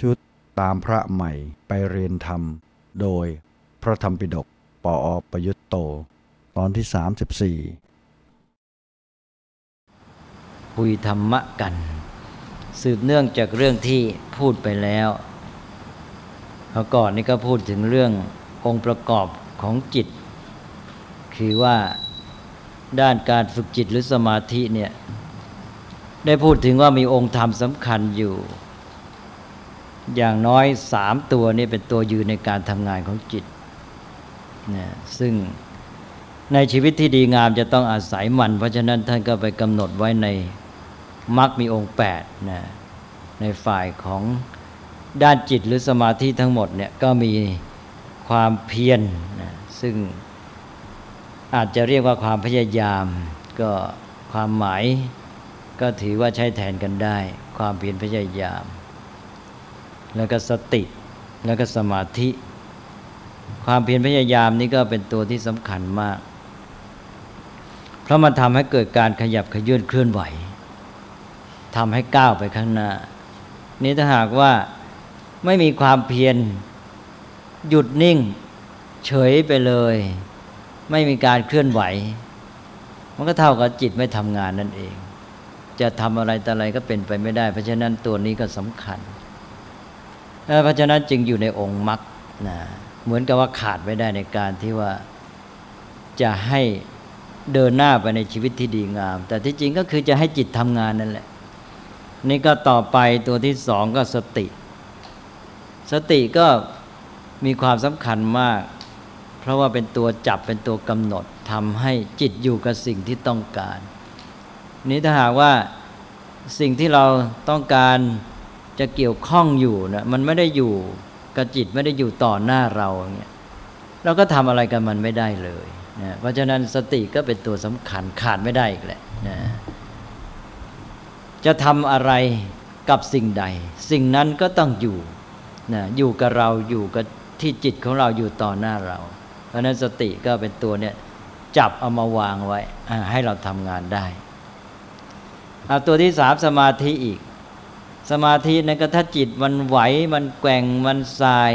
ชุดตามพระใหม่ไปเรียนธรรม โดยพระธรรมปิฎกปออประยุตโต ตอนที่ 34 คุยธรรมะกัน สืบเนื่องจากเรื่องที่พูดไปแล้วเมื่อก่อนนี่ก็พูดถึงเรื่ององค์ประกอบของจิต คือว่าด้านการฝึกจิตหรือสมาธิเนี่ยได้พูดถึงว่ามีองค์ธรรมสำคัญอยู่ อย่างน้อยสามตัวนี่เป็นตัวยืนในการทำงานของจิตนะซึ่งในชีวิตที่ดีงามจะต้องอาศัยมัน เพราะฉะนั้นท่านก็ไปกำหนดไว้ในมรรคมีองค์8นะในฝ่ายของด้านจิตหรือสมาธิทั้งหมดเนี่ยก็มีความเพียรนะซึ่งอาจจะเรียกว่าความพยายามก็ความหมายก็ถือว่าใช้แทนกันได้ ความเพียรพยายาม แล้วก็สติ แล้วก็สมาธิ ความเพียรพยายามนี้ก็เป็นตัวที่สำคัญมาก เพราะมันทำให้เกิดการขยับขยื่นเคลื่อนไหวทำให้ก้าวไปข้างหน้า นี้ถ้าหากว่าไม่มีความเพียรหยุดนิ่ง เฉยไปเลย ไม่มีการเคลื่อนไหว มันก็เท่ากับจิตไม่ทำงานนั่นเอง จะทำอะไรแต่อะไรก็เป็นไปไม่ได้ เพราะฉะนั้นตัวนี้ก็สำคัญ เพราะฉะนั้นจึงอยู่ในองค์มรรคนะเหมือนกับว่าขาดไม่ได้ในการที่ว่าจะให้เดินหน้าไปในชีวิตที่ดีงาม แต่ที่จริงก็คือจะให้จิตทำงานนั่นแหละ นี่ก็ต่อไปตัวที่สองก็สติ สติก็มีความสำคัญมาก เพราะว่าเป็นตัวจับเป็นตัวกำหนดทำให้จิตอยู่กับสิ่งที่ต้องการ นี้ถ้าหากว่าสิ่งที่เราต้องการ จะเกี่ยวข้องอยู่นะมันไม่ได้อยู่กับจิตไม่ได้อยู่ต่อหน้าเราเนี่ยเราก็ทำอะไรกันมันไม่ได้เลยนะเพราะฉะนั้นสติก็เป็นตัวสำคัญขาดไม่ได้อีกแหละนะจะทำอะไรกับสิ่งใด สิ่งนั้นก็ต้องอยู่นะอยู่กับเราอยู่กับที่จิตของเราอยู่ต่อหน้าเรา เพราะนั้นสติก็เป็นตัวเนี่ยจับเอามาวางไว้ให้เราทำงานได้เอาตัวที่สามสมาธิอีก สมาธินั้นก็ถ้าจิตมันไหวมันแกว่งมันสาย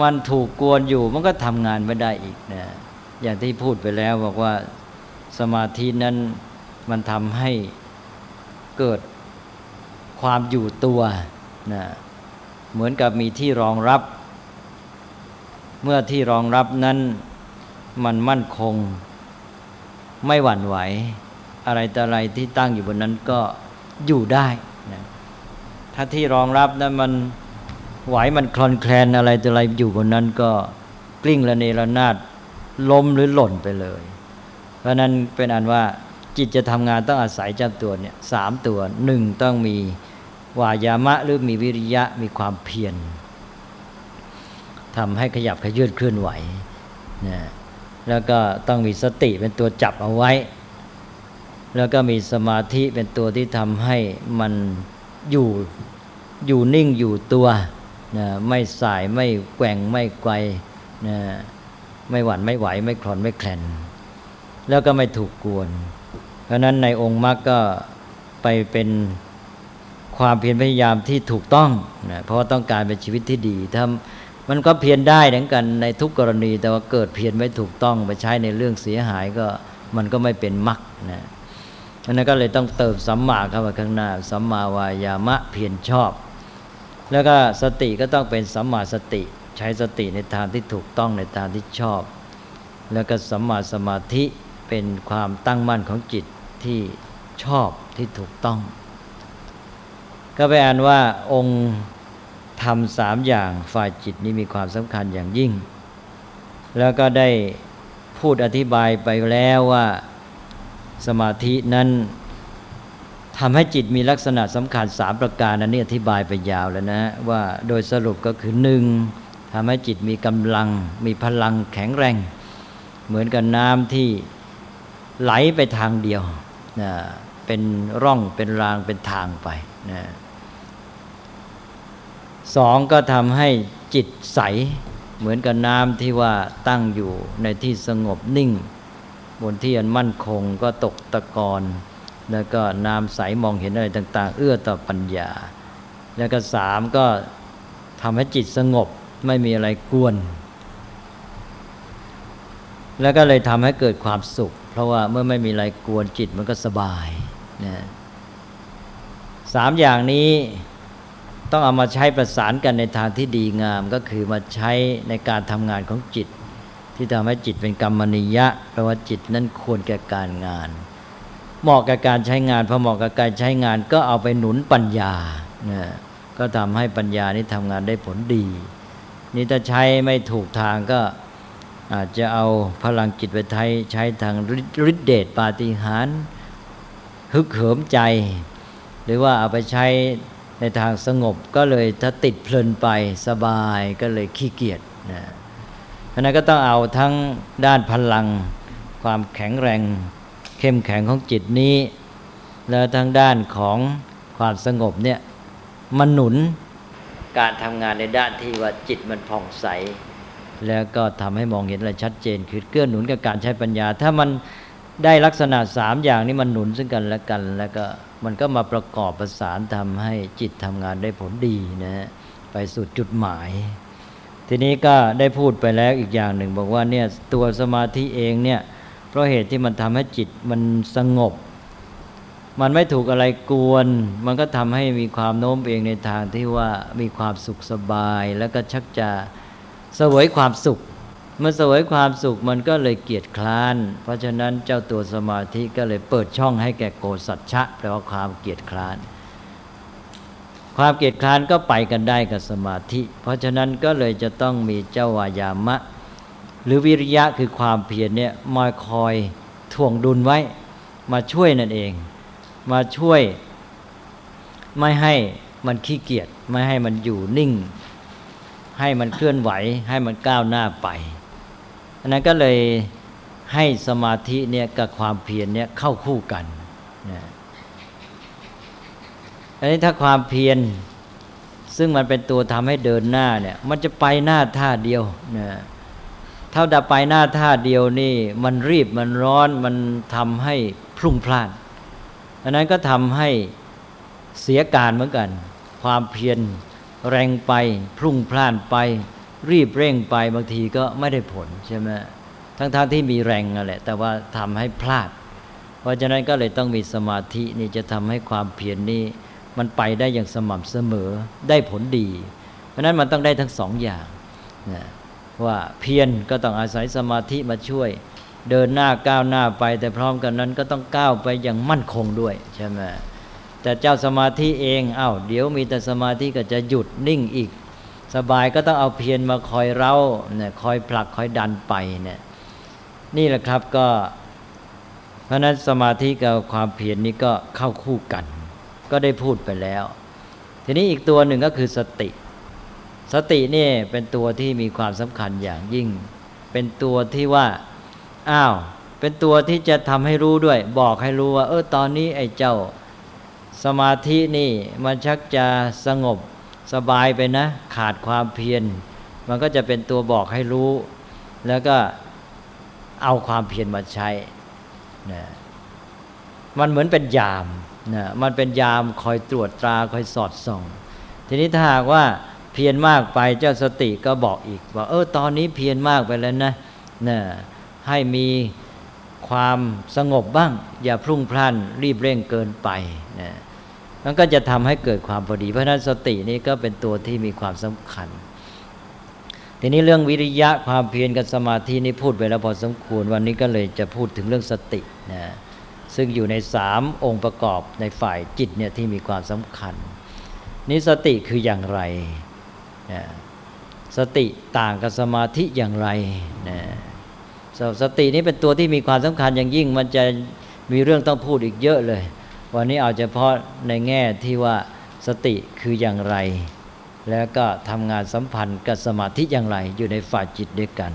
มันถูกกวนอยู่ มันก็ทำงานไม่ได้อีกนะอย่างที่พูดไปแล้วบอกว่าสมาธินั้นมันทำให้เกิดความอยู่ตัวนะเหมือนกับมีที่รองรับ เมื่อที่รองรับนั้นมันมั่นคง ไม่หวั่นไหว อะไรแต่อะไรที่ตั้งอยู่บนนั้นก็อยู่ได้ ถ้าที่รองรับนั้นมันไหวมันคลอนแคลนอะไรตัวอะไรอยู่บนนั้นก็กลิ้งระเนระนาดล้มหรือหล่นไปเลย เพราะนั้นเป็นอันว่าจิตจะทำงานต้องอาศัยเจ้าตัวเนี่ยสามตัวหนึ่งต้องมีวายามะหรือมีวิริยะมีความเพียรทำให้ขยับขยื่นเคลื่อนไหวนะแล้วก็ต้องมีสติเป็นตัวจับเอาไว้ แล้วก็มีสมาธิเป็นตัวที่ทำให้มัน อยู่อยู่นิ่งอยู่ตัวนะไม่สายไม่แกว่งไม่ไกวนะไม่หวั่นไม่ไหว ไม่คลอนไม่แคลนแล้วก็ไม่ถูกกวน เพราะนั้นในองค์มรรคก็ไปเป็นความเพียรพยายามที่ถูกต้องนะเพราะต้องการเป็นชีวิตที่ดีถ้ามันก็เพียรได้เหมือนกันในทุกกรณี แต่ว่าเกิดเพียรไม่ถูกต้องไปใช้ในเรื่องเสียหายก็มันก็ไม่เป็นมรรคนะ อันนั้นก็เลยต้องเติมสัมมาเข้ามาข้างหน้า สัมมาวายามะเพียรชอบ แล้วก็สติก็ต้องเป็นสัมมาสติ ใช้สติในทางที่ถูกต้องในทางที่ชอบ แล้วก็สัมมาสมาธิเป็นความตั้งมั่นของจิตที่ชอบที่ถูกต้อง ก็ไปอ่านว่าองค์ทำสามอย่างฝ่ายจิตนี้มีความสำคัญอย่างยิ่ง แล้วก็ได้พูดอธิบายไปแล้วว่า สมาธินั้นทำให้จิตมีลักษณะสำคัญสามประการนันนี้อธิบายไปยาวแล้วนะว่าโดยสรุปก็คือหนึ่งทำให้จิตมีกำลัง มีพลังแข็งแรง เหมือนกับน้ำที่ไหลไปทางเดียวนะเป็นร่องเป็นรางเป็นทางไปนะสองก็ทำให้จิตใส เหมือนกับน้ำที่ว่าตั้งอยู่ในที่สงบนิ่ง บนที่อันมั่นคงก็ตกตะกอนแล้วก็น้ำใสมองเห็นอะไรต่าง ๆ เอื้อต่อปัญญา แล้วก็สามก็ทำให้จิตสงบไม่มีอะไรกวน แล้วก็เลยทำให้เกิดความสุข เพราะว่าเมื่อไม่มีอะไรกวนจิตมันก็สบายนะสามอย่างนี้ต้องเอามาใช้ประสานกันในทางที่ดีงามก็คือมาใช้ในการทำงานของจิต ที่ทำให้จิตเป็นกรรมนิยะแปลว่าจิตนั้นควรแก่การงาน เหมาะกับการใช้งานพอเหมาะกับการใช้งานก็เอาไปหนุนปัญญานะก็ทำให้ปัญญานี้ทำงานได้ผลดี นี่ถ้าใช้ไม่ถูกทางก็อาจจะเอาพลังจิตไปใช้ใช้ทางฤทธิเดชปาฏิหาริย์ฮึกเหิมใจ หรือว่าเอาไปใช้ในทางสงบก็เลยถ้าติดเพลินไปสบายก็เลยขี้เกียจนะ เพราะนั้นก็ต้องเอาทั้งด้านพลัง ความแข็งแรง เข้มแข็งของจิตนี้ แล้วทั้งด้านของความสงบเนี่ยมันหนุนการทำงานในด้านที่ว่าจิตมันผ่องใส แล้วก็ทำให้มองเห็นอะไรชัดเจน คือเกื้อหนุนกับการใช้ปัญญา ถ้ามันได้ลักษณะสามอย่างนี้มันหนุนซึ่งกันและกัน แล้วก็มันก็มาประกอบประสานทำให้จิตทำงานได้ผลดีนะฮะไปสู่จุดหมาย ทีนี้ก็ได้พูดไปแล้วอีกอย่างหนึ่ง บอกว่าเนี่ยตัวสมาธิเองเนี่ยเพราะเหตุที่มันทำให้จิตมันสงบ มันไม่ถูกอะไรกวน มันก็ทำให้มีความโน้มเองในทางที่ว่ามีความสุขสบาย แล้วก็ชักจะเสวยความสุขเมื่อเสวยความสุขมันก็เลยเกียจคร้าน เพราะฉะนั้นเจ้าตัวสมาธิก็เลยเปิดช่องให้แก่โกสัจฉะแปลว่าความเกียจคร้าน ความเกียจคร้านก็ไปกันได้กับสมาธิ เพราะฉะนั้นก็เลยจะต้องมีเจ้าวายามะ หรือวิริยะคือความเพียรเนี่ยมาคอยถ่วงดุลไว้ มาช่วยนั่นเอง มาช่วย ไม่ให้มันขี้เกียจไม่ให้มันอยู่นิ่ง ให้มันเคลื่อนไหว ให้มันก้าวหน้าไปอันนั้นก็เลยให้สมาธิเนี่ยกับความเพียรเนี่ยเข้าคู่กันนะ อันนี้ถ้าความเพียรซึ่งมันเป็นตัวทำให้เดินหน้าเนี่ยมันจะไปหน้าท่าเดียวนะถ้าดับไปหน้าท่าเดียวนี่ มันรีบมันร้อนมันทำให้พลุ่งพล่านอันนั้นก็ทำให้เสียการเหมือนกัน ความเพียรแรงไปพลุ่งพล่านไป รีบเร่งไปบางทีก็ไม่ได้ผลใช่ไหมทั้งๆทที่มีแรงนั่นแหละ แต่ว่าทำให้พลาด เพราะฉะนั้นก็เลยต้องมีสมาธินี่จะทำให้ความเพียรนนี้ มันไปได้อย่างสม่ำเสมอได้ผลดี เพราะนั้นมันต้องได้ทั้งสองอย่างนะว่าเพียรก็ต้องอาศัยสมาธิมาช่วย เดินหน้าก้าวหน้าไป แต่พร้อมกันนั้นก็ต้องก้าวไปอย่างมั่นคงด้วยใช่ไหมแต่เจ้าสมาธิเองอา้าวเดี๋ยวมีแต่สมาธิก็จะหยุดนิ่งอีก สบายก็ต้องเอาเพียรมาคอยเร้าเนี่ยคอยผลักคอยดันไปเนี่ยนี่แหละครับก็ เพราะนั้นสมาธิกับความเพียรนี้ก็เข้าคู่กัน ก็ได้พูดไปแล้ว ทีนี้อีกตัวหนึ่งก็คือสติ สตินี่เป็นตัวที่มีความสำคัญอย่างยิ่ง เป็นตัวที่ว่าอ้าวเป็นตัวที่จะทำให้รู้ด้วย บอกให้รู้ว่า เออตอนนี้ไอ้เจ้าสมาธินี่มันชักจะสงบสบายไปนะ ขาดความเพียร มันก็จะเป็นตัวบอกให้รู้ แล้วก็เอาความเพียรมาใช้นะมันเหมือนเป็นยาม นะมันเป็นยามคอยตรวจตราคอยสอดส่อง ทีนี้ถ้าหากว่าเพียรมากไปเจ้าสติก็บอกอีกว่าเออตอนนี้เพียรมากไปแล้วนะนะให้มีความสงบบ้าง อย่าพรุ่งพล่านรีบเร่งเกินไปนะมันก็จะทำให้เกิดความพอดี เพราะนั้นสตินี้ก็เป็นตัวที่มีความสำคัญ ทีนี้เรื่องวิริยะความเพียรกับสมาธินี่พูดไปแล้วพอสมควร วันนี้ก็เลยจะพูดถึงเรื่องสตินะ ซึ่งอยู่ในสามองค์ประกอบในฝ่ายจิตเนี่ยที่มีความสำคัญนี้สติคืออย่างไรนะสติต่างกับสมาธิอย่างไรนะสตินี้เป็นตัวที่มีความสำคัญอย่างยิ่ง มันจะมีเรื่องต้องพูดอีกเยอะเลย วันนี้เอาเฉพาะในแง่ที่ว่าสติคืออย่างไร แล้วก็ทำงานสัมพันธ์กับสมาธิอย่างไรอยู่ในฝ่ายจิตด้วยกัน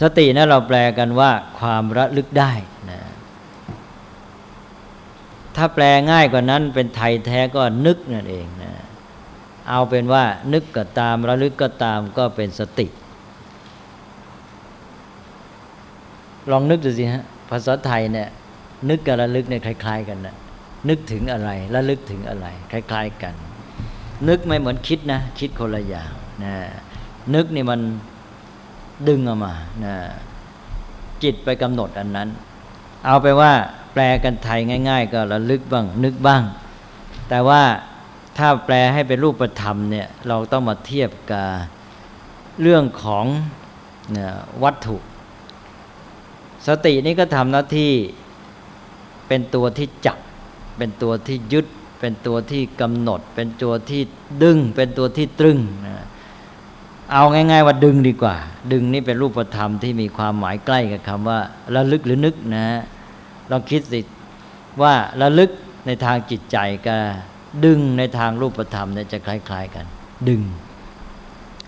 สตินะเราแปลกันว่าความระลึกได้นะถ้าแปลง่ายกว่านั้นเป็นไทยแท้ก็นึกนั่นเองนะเอาเป็นว่านึกก็ตามระลึกก็ตามก็เป็นสติ ลองนึกดูสิฮะภาษาไทยเนี่ยนึกกับระลึกเนี่ยคล้าย ๆ กันนะนึกถึงอะไรและลึกถึงอะไร คล้าย ๆ กัน นึกไม่เหมือนคิดนะ คิดคนละอย่างนะนึกนี่มัน ดึงออกมานะจิตไปกำหนดอันนั้น เอาไปว่าแปลกันไทยง่าย ๆ ก็ระลึกบ้างนึกบ้าง แต่ว่าถ้าแปลให้เป็นรูปธรรมเนี่ยเราต้องมาเทียบกับเรื่องของวัตถุ สตินี่ก็ทำหน้าที่เป็นตัวที่จับ เป็นตัวที่ยึด เป็นตัวที่กำหนด เป็นตัวที่ดึง เป็นตัวที่ตรึงนะ เอาง่าย ๆ ว่าดึงดีกว่า ดึงนี่เป็นรูปธรรมที่มีความหมายใกล้กับคำว่าระลึกหรือนึกนะลองคิดสิว่าระลึกในทางจิตใจกับดึงในทางรูปธรรมเนี่ยจะคล้าย ๆกัน ดึง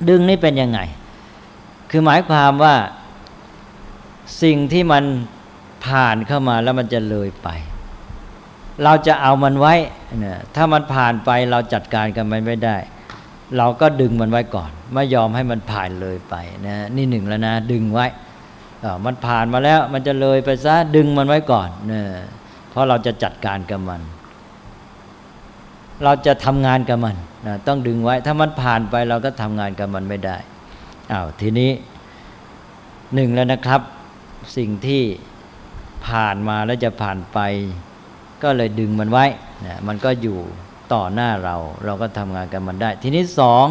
ดึงนี่เป็นยังไง คือหมายความว่าสิ่งที่มันผ่านเข้ามาแล้วมันจะเลยไป เราจะเอามันไว้เนี่ยถ้ามันผ่านไปเราจัดการกันมันไม่ได้ เราก็ดึงมันไว้ก่อน ไม่ยอมให้มันผ่านเลยไปนะนี่หนึ่งแล้วนะดึงไว้มันผ่านมาแล้วมันจะเลยไปซะดึงมันไว้ก่อนเนะเพราะเราจะจัดการกับมัน เราจะทำงานกับมันนะต้องดึงไว้ ถ้ามันผ่านไปเราก็ทำงานกับมันไม่ได้อ้าวทีนี้หนึ่งแล้วนะครับ สิ่งที่ผ่านมาแล้วจะผ่านไป ก็เลยดึงมันไว้นะมันก็อยู่ ต่อหน้าเรา เราก็ทำงานกับมันได้ ทีนี้สอง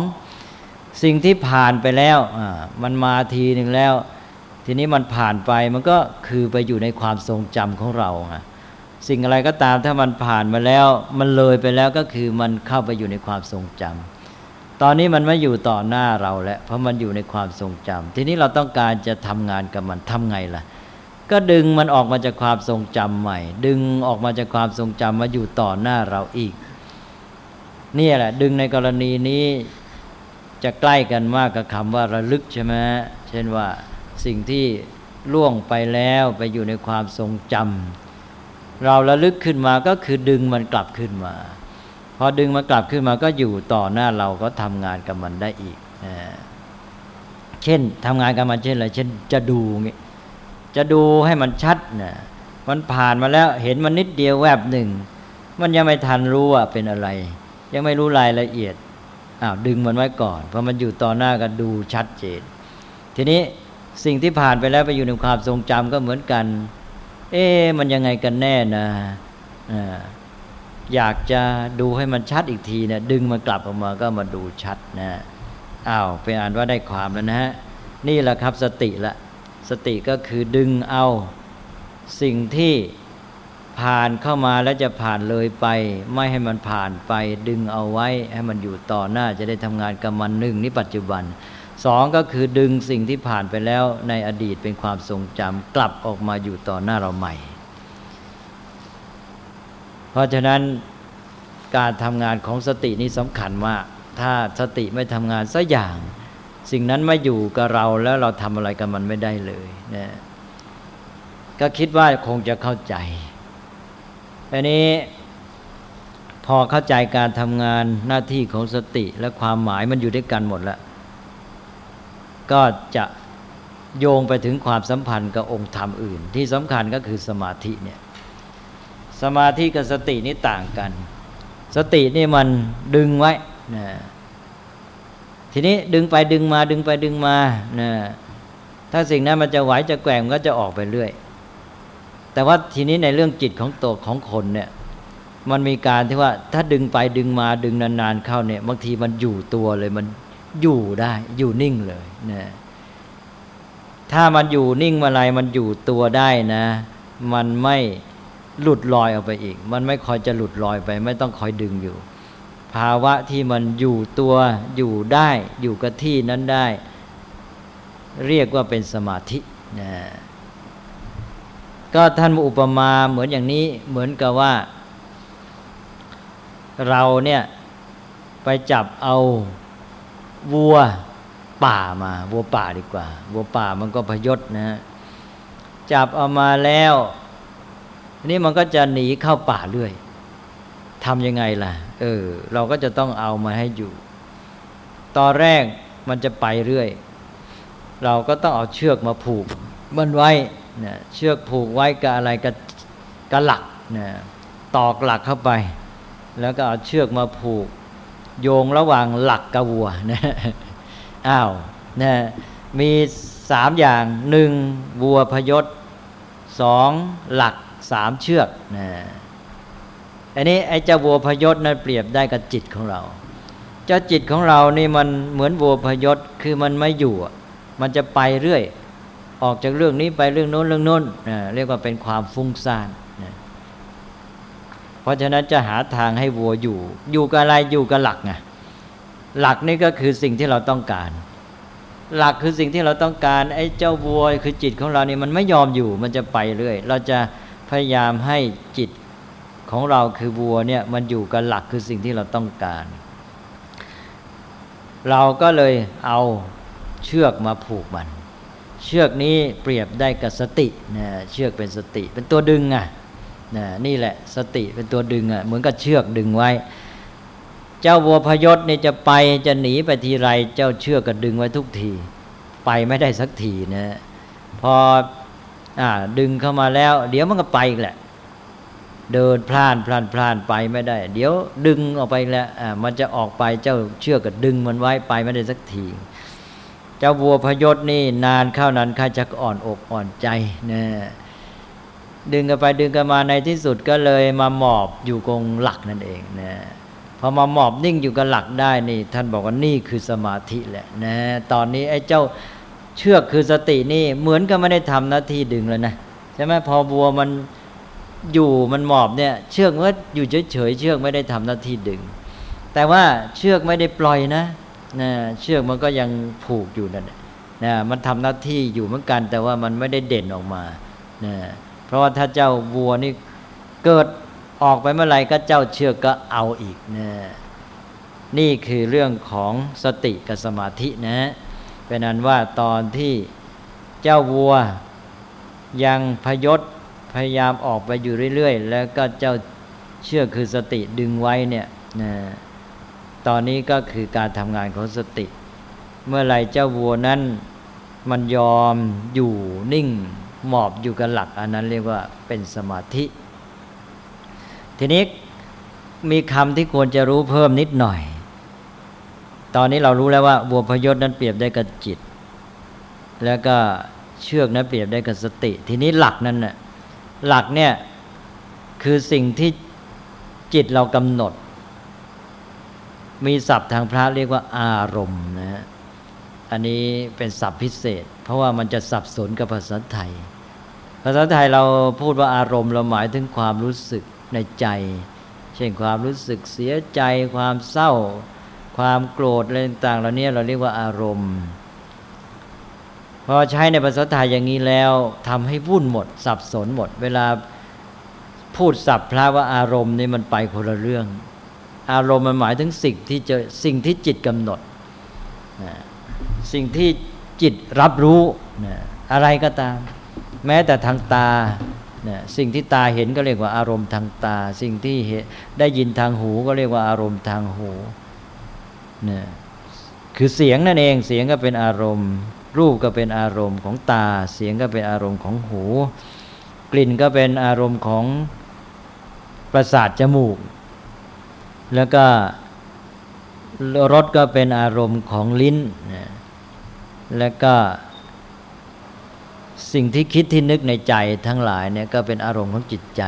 สิ่งที่ผ่านไปแล้วมันมาทีหนึ่งแล้ว ทีนี้มันผ่านไปมันก็คือไปอยู่ในความทรงจำของเราอะสิ่งอะไรก็ตามถ้ามันผ่านมาแล้ว มันเลยไปแล้วก็คือมันเข้าไปอยู่ในความทรงจำตอนนี้มันไม่อยู่ต่อหน้าเราแล้วเพราะมันอยู่ในความทรงจำทีนี้เราต้องการจะทำงานกับมันทำไงล่ะก็ดึงมันออกมาจากความทรงจำใหม่ ดึงออกมาจากความทรงจำมาอยู่ต่อหน้าเราอีก นี่แหละ ดึงในกรณีนี้จะใกล้กันมากกับคำว่าระลึกใช่ไหมเช่นว่าสิ่งที่ล่วงไปแล้วไปอยู่ในความทรงจำเราระลึกขึ้นมาก็คือดึงมันกลับขึ้นมา พอดึงมันกลับขึ้นมาก็อยู่ต่อหน้าเราก็ทำงานกับมันได้อีกเช่นทำงานกับมันเช่นอะไรเช่นจะดูงี้จะดูให้มันชัดนะมันผ่านมาแล้วเห็นมันนิดเดียวแวบหนึ่ง มันยังไม่ทันรู้ว่าเป็นอะไร ยังไม่รู้รายละเอียดอ้าวดึงมันไว้ก่อนพอมันอยู่ต่อหน้าก็ดูชัดเจน ทีนี้สิ่งที่ผ่านไปแล้วไปอยู่ในความทรงจำก็เหมือนกัน เอ๊มันยังไงกันแน่นะอยากจะดูให้มันชัดอีกทีนะดึงมันกลับออกมาก็มาดูชัดนะอ้าวเป็นอ่านว่าได้ความแล้วนะฮะนี่แหละครับสติละ สติก็คือดึงเอาสิ่งที่ ผ่านเข้ามาแล้วจะผ่านเลยไป ไม่ให้มันผ่านไปดึงเอาไว้ให้มันอยู่ต่อหน้าจะได้ทำงานกับมันหนึ่งนี่ปัจจุบันสองก็คือดึงสิ่งที่ผ่านไปแล้วในอดีตเป็นความทรงจำกลับออกมาอยู่ต่อหน้าเราใหม่ เพราะฉะนั้นการทำงานของสตินี้สำคัญมาก ถ้าสติไม่ทำงานสักอย่าง สิ่งนั้นไม่อยู่กับเราแล้วเราทำอะไรกับมันไม่ได้เลยนะก็คิดว่าคงจะเข้าใจ อันนี้พอเข้าใจการทำงานหน้าที่ของสติและความหมายมันอยู่ด้วยกันหมดแล้ว ก็จะโยงไปถึงความสัมพันธ์กับองค์ธรรมอื่น ที่สำคัญก็คือสมาธิเนี่ยสมาธิกับสตินี่ต่างกัน สตินี่มันดึงไว้นะทีนี้ดึงไปดึงมาดึงไปดึงมานะถ้าสิ่งนั้นมันจะไหวจะแกว่งก็จะออกไปเรื่อย แต่ว่าทีนี้ในเรื่องจิตของตัวของคนเนี่ยมันมีการที่ว่าถ้าดึงไปดึงมาดึงนานๆเข้าเนี่ย บางทีมันอยู่ตัวเลยมันอยู่ได้อยู่นิ่งเลยนะถ้ามันอยู่นิ่งมาไรมันอยู่ตัวได้นะ มันไม่หลุดลอยออกไปอีก มันไม่คอยจะหลุดลอยไป ไม่ต้องคอยดึงอยู่ ภาวะที่มันอยู่ตัวอยู่ได้อยู่กับที่นั้นได้ เรียกว่าเป็นสมาธินะ ก็ท่านอุปมาเหมือนอย่างนี้เหมือนกับว่า เราเนี่ยไปจับเอาวัวป่ามา วัวป่าดีกว่า วัวป่ามันก็พยศนะฮะจับเอามาแล้วนี่มันก็จะหนีเข้าป่าเรื่อยทำยังไงล่ะ เออ เราก็จะต้องเอามาให้อยู่ ตอนแรกมันจะไปเรื่อย เราก็ต้องเอาเชือกมาผูกมันไว้ นะเชือกผูกไว้กับอะไรกับกับหลักนะตอกหลักเข้าไป แล้วก็เอาเชือกมาผูก โยงระหว่างหลักกับวัวนะอ้าวนะมีสามอย่างหนึ่งวัวพยศสองหลักสามเชือกนะอันนี้ไอ้เจ้าวัวพยศนั้นเปรียบได้กับจิตของเรา เจ้าจิตของเรานี่มันเหมือนวัวพยศคือมันไม่อยู่ มันจะไปเรื่อย ออกจากเรื่องนี้ไปเรื่องโน้นเรื่องโน้นเรียกว่าเป็นความฟุ้งซ่านเพราะฉะนั้นจะหาทางให้วัวอยู่ อยู่กับอะไรอยู่กับหลักไงหลักนี่ก็คือสิ่งที่เราต้องการ หลักคือสิ่งที่เราต้องการไอ้เจ้าวัวคือจิตของเรานี่มันไม่ยอมอยู่มันจะไปเรื่อยเราจะพยายามให้จิตของเราคือวัวเนี่ยมันอยู่กับหลักคือสิ่งที่เราต้องการ เราก็เลยเอาเชือกมาผูกมัน เชือกนี้เปรียบได้กับสตินะเชือกเป็นสติ เป็นตัวดึงอะนะนี่แหละสติเป็นตัวดึงอะเหมือนกับเชือกดึงไว้ เจ้าวัวพยศนี่จะไปจะหนีไปทีไร เจ้าเชือกก็ดึงไว้ทุกที ไปไม่ได้สักทีนะพออดึงเข้ามาแล้ว เดี๋ยวมันก็ไปอีกแหละ เดินพลานพลานพลานไปไม่ได้ เดี๋ยวดึงออกไปแล้วอ่ามันจะออกไปเจ้าเชือกก็ดึงมันไว้ไปไม่ได้สักที จ้าวัวพยศนี่นานเข้านานข้าจะอ่อนอกอ่อนใจนะดึงกันไปดึงกันมาในที่สุดก็เลยมาหมอบอยู่กงหลักนั่นเองนะพอมาหมอบนิ่งอยู่กับหลักได้นี่ ท่านบอกว่านี่คือสมาธิแหละนะตอนนี้ไอ้เจ้าเชือกคือสตินี่เหมือนกับไม่ได้ทำหน้าที่ดึงแล้วนะใช่ไหมพอวัวมันอยู่มันหมอบเนี่ย เชือกมันอยู่เฉยๆเชือกไม่ได้ทำหน้าที่ดึง แต่ว่าเชือกไม่ได้ปล่อยนะ นะเชือกมันก็ยังผูกอยู่นั่นนะมันทำหน้าที่อยู่เหมือนกัน แต่ว่ามันไม่ได้เด่นออกมานะเพราะว่าถ้าเจ้าวัวนี่เกิดออกไปเมื่อไหร่ก็เจ้าเชือกก็เอาอีกนะนี่คือเรื่องของสติกับสมาธินะเป็นนั้นว่าตอนที่เจ้าวัวยังพยศพยายามออกไปอยู่เรื่อยๆ แล้วก็เจ้าเชื่อคือสติดึงไว้เนี่ยนะ ตอนนี้ก็คือการทำงานของสติ เมื่อไรเจ้าวัวนั้นมันยอมอยู่นิ่งหมอบอยู่กับหลัก อันนั้นเรียกว่าเป็นสมาธิ ทีนี้มีคำที่ควรจะรู้เพิ่มนิดหน่อย ตอนนี้เรารู้แล้วว่าวัวพยศนั้นเปรียบได้กับจิต แล้วก็เชือกนั้นเปรียบได้กับสติ ทีนี้หลักนั้นน่ะหลักเนี่ยคือสิ่งที่จิตเรากำหนด มีศัพท์ทางพระเรียกว่าอารมณ์นะฮะอันนี้เป็นศัพท์พิเศษ เพราะว่ามันจะสับสนกับภาษาไทย ภาษาไทยเราพูดว่าอารมณ์เราหมายถึงความรู้สึกในใจ เช่นความรู้สึกเสียใจ ความเศร้า ความโกรธอะไรต่างๆเหล่านี้เราเรียกว่าอารมณ์พอใช้ในภาษาไทยอย่างนี้แล้วทำให้วุ่นหมด สับสนหมด เวลาพูดสับพระว่าอารมณ์นี่มันไปคนละเรื่อง อารมณ์มันหมายถึงสิ่งที่จะสิ่งที่จิตกำหนด สิ่งที่จิตรับรู้อะไรก็ตาม แม้แต่ทางตาสิ่งที่ตาเห็นก็เรียกว่าอารมณ์ทางตา สิ่งที่ได้ยินทางหูก็เรียกว่าอารมณ์ทางหูเนี่ยคือเสียงนั่นเองเสียงก็เป็นอารมณ์ รูปก็เป็นอารมณ์ของตา เสียงก็เป็นอารมณ์ของหู กลิ่นก็เป็นอารมณ์ของประสาทจมูก แล้วก็รสก็เป็นอารมณ์ของลิ้น แล้วก็สิ่งที่คิดที่นึกในใจทั้งหลายเนี่ยก็เป็นอารมณ์ของจิตใจ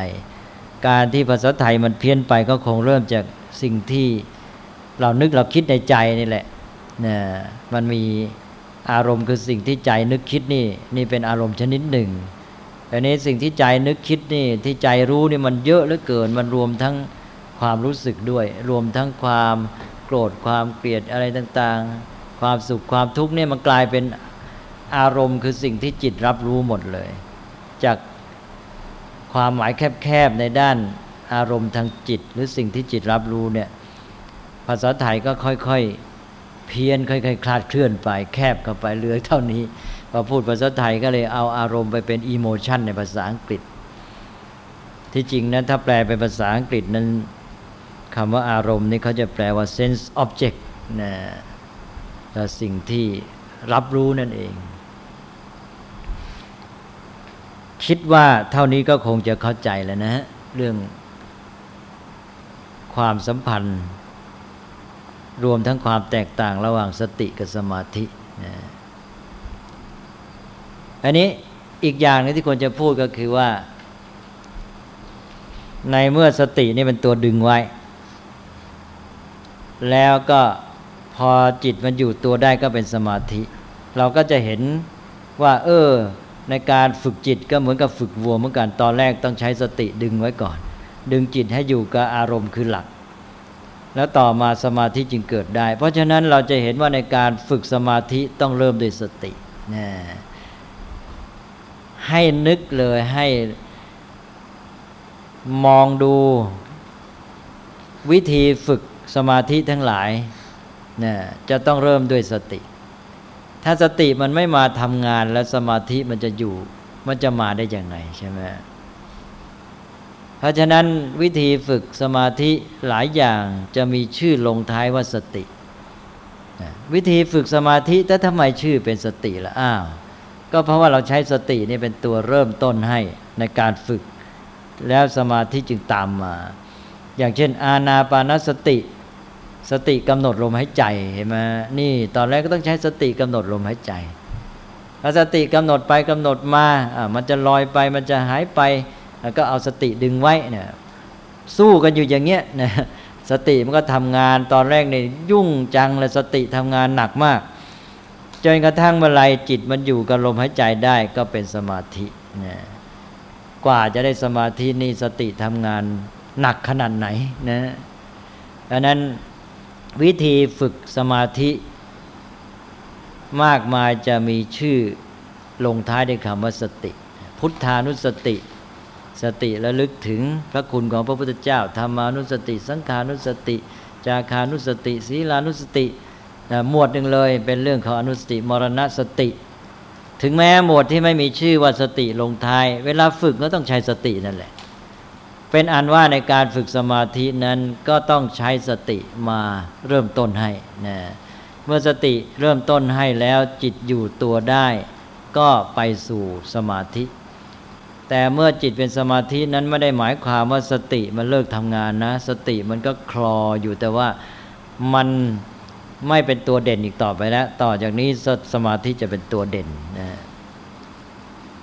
การที่ภาษาไทยมันเพี้ยนไปก็คงเริ่มจากสิ่งที่เรานึกเราคิดในใจนี่แหละนะมันมีอารมณ์คือสิ่งที่ใจนึกคิดนี่นี่เป็นอารมณ์ชนิดหนึ่งแต่นี้สิ่งที่ใจนึกคิดนี่ที่ใจรู้นี่มันเยอะเหลือเกิน มันรวมทั้ง ความรู้สึกด้วย รวมทั้งความโกรธความเกลียดอะไรต่างๆ ความสุขความทุกข์เนี่ยมันกลายเป็นอารมณ์คือสิ่งที่จิตรับรู้หมดเลย จากความหมายแคบๆในด้านอารมณ์ทางจิต หรือสิ่งที่จิตรับรู้เนี่ยภาษาไทยก็ค่อยๆ เพี้ยนค่อยๆ คลาดเคลื่อนไป แคบเข้าไปเลือเท่านี้พอพูดภาษาไทยก็เลยเอาอารมณ์ไปเป็นอิโมชันในภาษาอังกฤษ ที่จริงนะถ้าแปลเป็นภาษาอังกฤษนั้น คำว่าอารมณ์นี่เขาจะแปลว่า sense object นะสิ่งที่รับรู้นั่นเอง คิดว่าเท่านี้ก็คงจะเข้าใจแล้วนะเรื่องความสัมพันธ์ รวมทั้งความแตกต่างระหว่างสติกับสมาธินะอันนี้อีกอย่างนึงที่ควรจะพูดก็คือว่า ในเมื่อสตินี่เป็นตัวดึงไว้ แล้วก็พอจิตมันอยู่ตัวได้ก็เป็นสมาธิ เราก็จะเห็นว่า เออ ในการฝึกจิตก็เหมือนกับฝึกวัวเหมือนกันตอนแรกต้องใช้สติดึงไว้ก่อน ดึงจิตให้อยู่กับอารมณ์คือหลัก แล้วต่อมาสมาธิจึงเกิดได้ เพราะฉะนั้นเราจะเห็นว่าในการฝึกสมาธิต้องเริ่มด้วยสตินะให้นึกเลยให้มองดูวิธีฝึก สมาธิทั้งหลายนะจะต้องเริ่มด้วยสติ ถ้าสติมันไม่มาทำงานแล้วสมาธิมันจะอยู่ มันจะมาได้อย่างไรใช่ไหมเพราะฉะนั้นวิธีฝึกสมาธิหลายอย่างจะมีชื่อลงท้ายว่าสติ วิธีฝึกสมาธิแต่ทำไมชื่อเป็นสติละอ้าวก็เพราะว่าเราใช้สตินี่เป็นตัวเริ่มต้นให้ในการฝึก แล้วสมาธิจึงตามมา อย่างเช่น อาณาปานสติ สติกำหนดลมหายใจเห็นไหมนี่ตอนแรกก็ต้องใช้สติกำหนดลมหายใจพอสติกำหนดไปกำหนดมาอ่ามันจะลอยไปมันจะหายไปแล้วก็เอาสติดึงไว้เนี่ยสู้กันอยู่อย่างเงี้ยนะสติมันก็ทำงานตอนแรกเนี่ยยุ่งจังเลยสติทำงานหนักมากจนกระทั่งเมื่อไรจิตมันอยู่กับลมหายใจได้ก็เป็นสมาธินะกว่าจะได้สมาธินี่สติทำงานหนักขนาดไหนนะดังนั้น วิธีฝึกสมาธิ มากมายจะมีชื่อลงท้ายด้วยคำว่าสติ พุทธานุสติ สติระลึกถึงพระคุณของพระพุทธเจ้าธรรมานุสติ สังขานุสติ จาคานุสติ ศีลานุสติหมวดหนึ่งเลยเป็นเรื่องของอนุสติมรณสติ ถึงแม้หมวดที่ไม่มีชื่อว่าสติลงท้าย เวลาฝึกก็ต้องใช้สตินั่นแหละ เป็นอันว่าในการฝึกสมาธินั้นก็ต้องใช้สติมาเริ่มต้นให้นะเมื่อสติเริ่มต้นให้แล้วจิตอยู่ตัวได้ ก็ไปสู่สมาธิ แต่เมื่อจิตเป็นสมาธินั้นไม่ได้หมายความว่าสติมันเลิกทำงานนะ สติมันก็คลออยู่แต่ว่ามันไม่เป็นตัวเด่นอีกต่อไปแล้ว ต่อจากนี้สสมาธิจะเป็นตัวเด่นนะ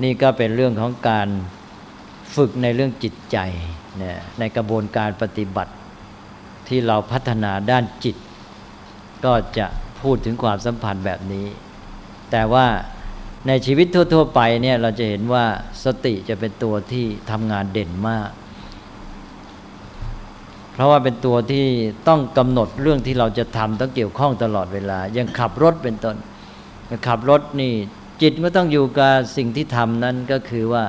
นี่ก็เป็นเรื่องของการฝึกในเรื่องจิตใจ ในกระบวนการปฏิบัติที่เราพัฒนาด้านจิต ก็จะพูดถึงความสัมพันธ์แบบนี้ แต่ว่าในชีวิตทั่ว ๆ ไปเนี่ยเราจะเห็นว่าสติจะเป็นตัวที่ทำงานเด่นมาก เพราะว่าเป็นตัวที่ต้องกำหนดเรื่องที่เราจะทำต้องเกี่ยวข้องตลอดเวลา ยังขับรถเป็นต้นขับรถนี่จิตก็ต้องอยู่กับสิ่งที่ทำนั้นก็คือว่า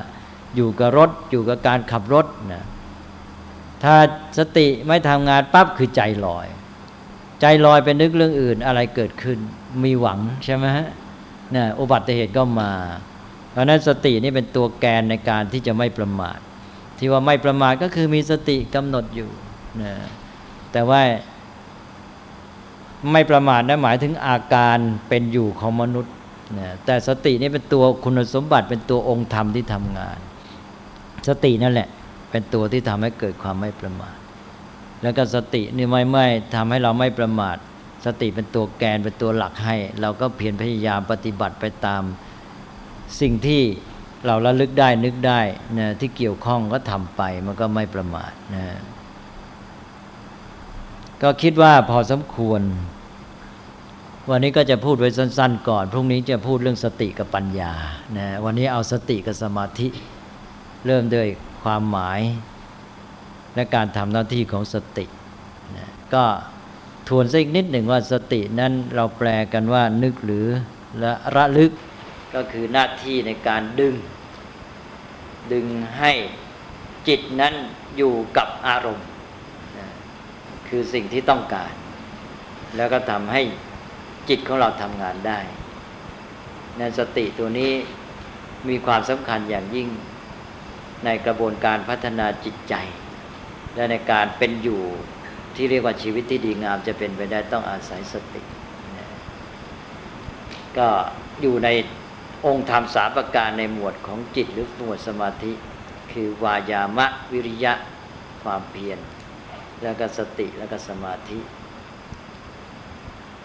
อยู่กับรถอยู่กับการขับรถนะ ถ้าสติไม่ทำงานปั๊บคือใจลอย ใจลอยไปนึกเรื่องอื่นอะไรเกิดขึ้น มีหวังใช่ไหมฮะนะอุบัติเหตุก็มา เพราะนั้นสตินี่เป็นตัวแกนในการที่จะไม่ประมาท ที่ว่าไม่ประมาทก็คือมีสติกำหนดอยู่นะแต่ว่าไม่ประมาทนะหมายถึงอาการเป็นอยู่ของมนุษย์นะแต่สตินี่เป็นตัวคุณสมบัติเป็นตัวองค์ธรรมที่ทำงาน สตินั่นแหละ เป็นตัวที่ทำให้เกิดความไม่ประมาท แล้วก็สตินี่ไม่ไม่ทำให้เราไม่ประมาท สติเป็นตัวแกนเป็นตัวหลักให้ เราก็เพียรพยายามปฏิบัติไปตาม สิ่งที่เราระลึกได้นึกได้นะที่เกี่ยวข้องก็ทำไปมันก็ไม่ประมาทนะก็คิดว่าพอสมควร วันนี้ก็จะพูดไว้สั้น ๆ ก่อน พรุ่งนี้จะพูดเรื่องสติกับปัญญานะวันนี้เอาสติกับสมาธิ เริ่มด้วย ความหมาย และการทำหน้าที่ของสตินะก็ทวนสักนิดหนึ่งว่าสตินั้นเราแปลกันว่านึกหรือและระลึกก็คือหน้าที่ในการดึง ดึงให้จิตนั้นอยู่กับอารมณ์คือสิ่งที่ต้องการ แล้วก็ทำให้จิตของเราทำงานได้ในสติตัวนี้มีความสำคัญอย่างยิ่ง ในกระบวนการพัฒนาจิตใจ และในการเป็นอยู่ที่เรียกว่าชีวิตที่ดีงามจะเป็นไปได้ต้องอาศัยสติ ก็อยู่ในองค์ธรรมสามประการในหมวดของจิตหรือหมวดสมาธิ คือวายามะวิริยะความเพียร แล้วก็สติแล้วก็สมาธิ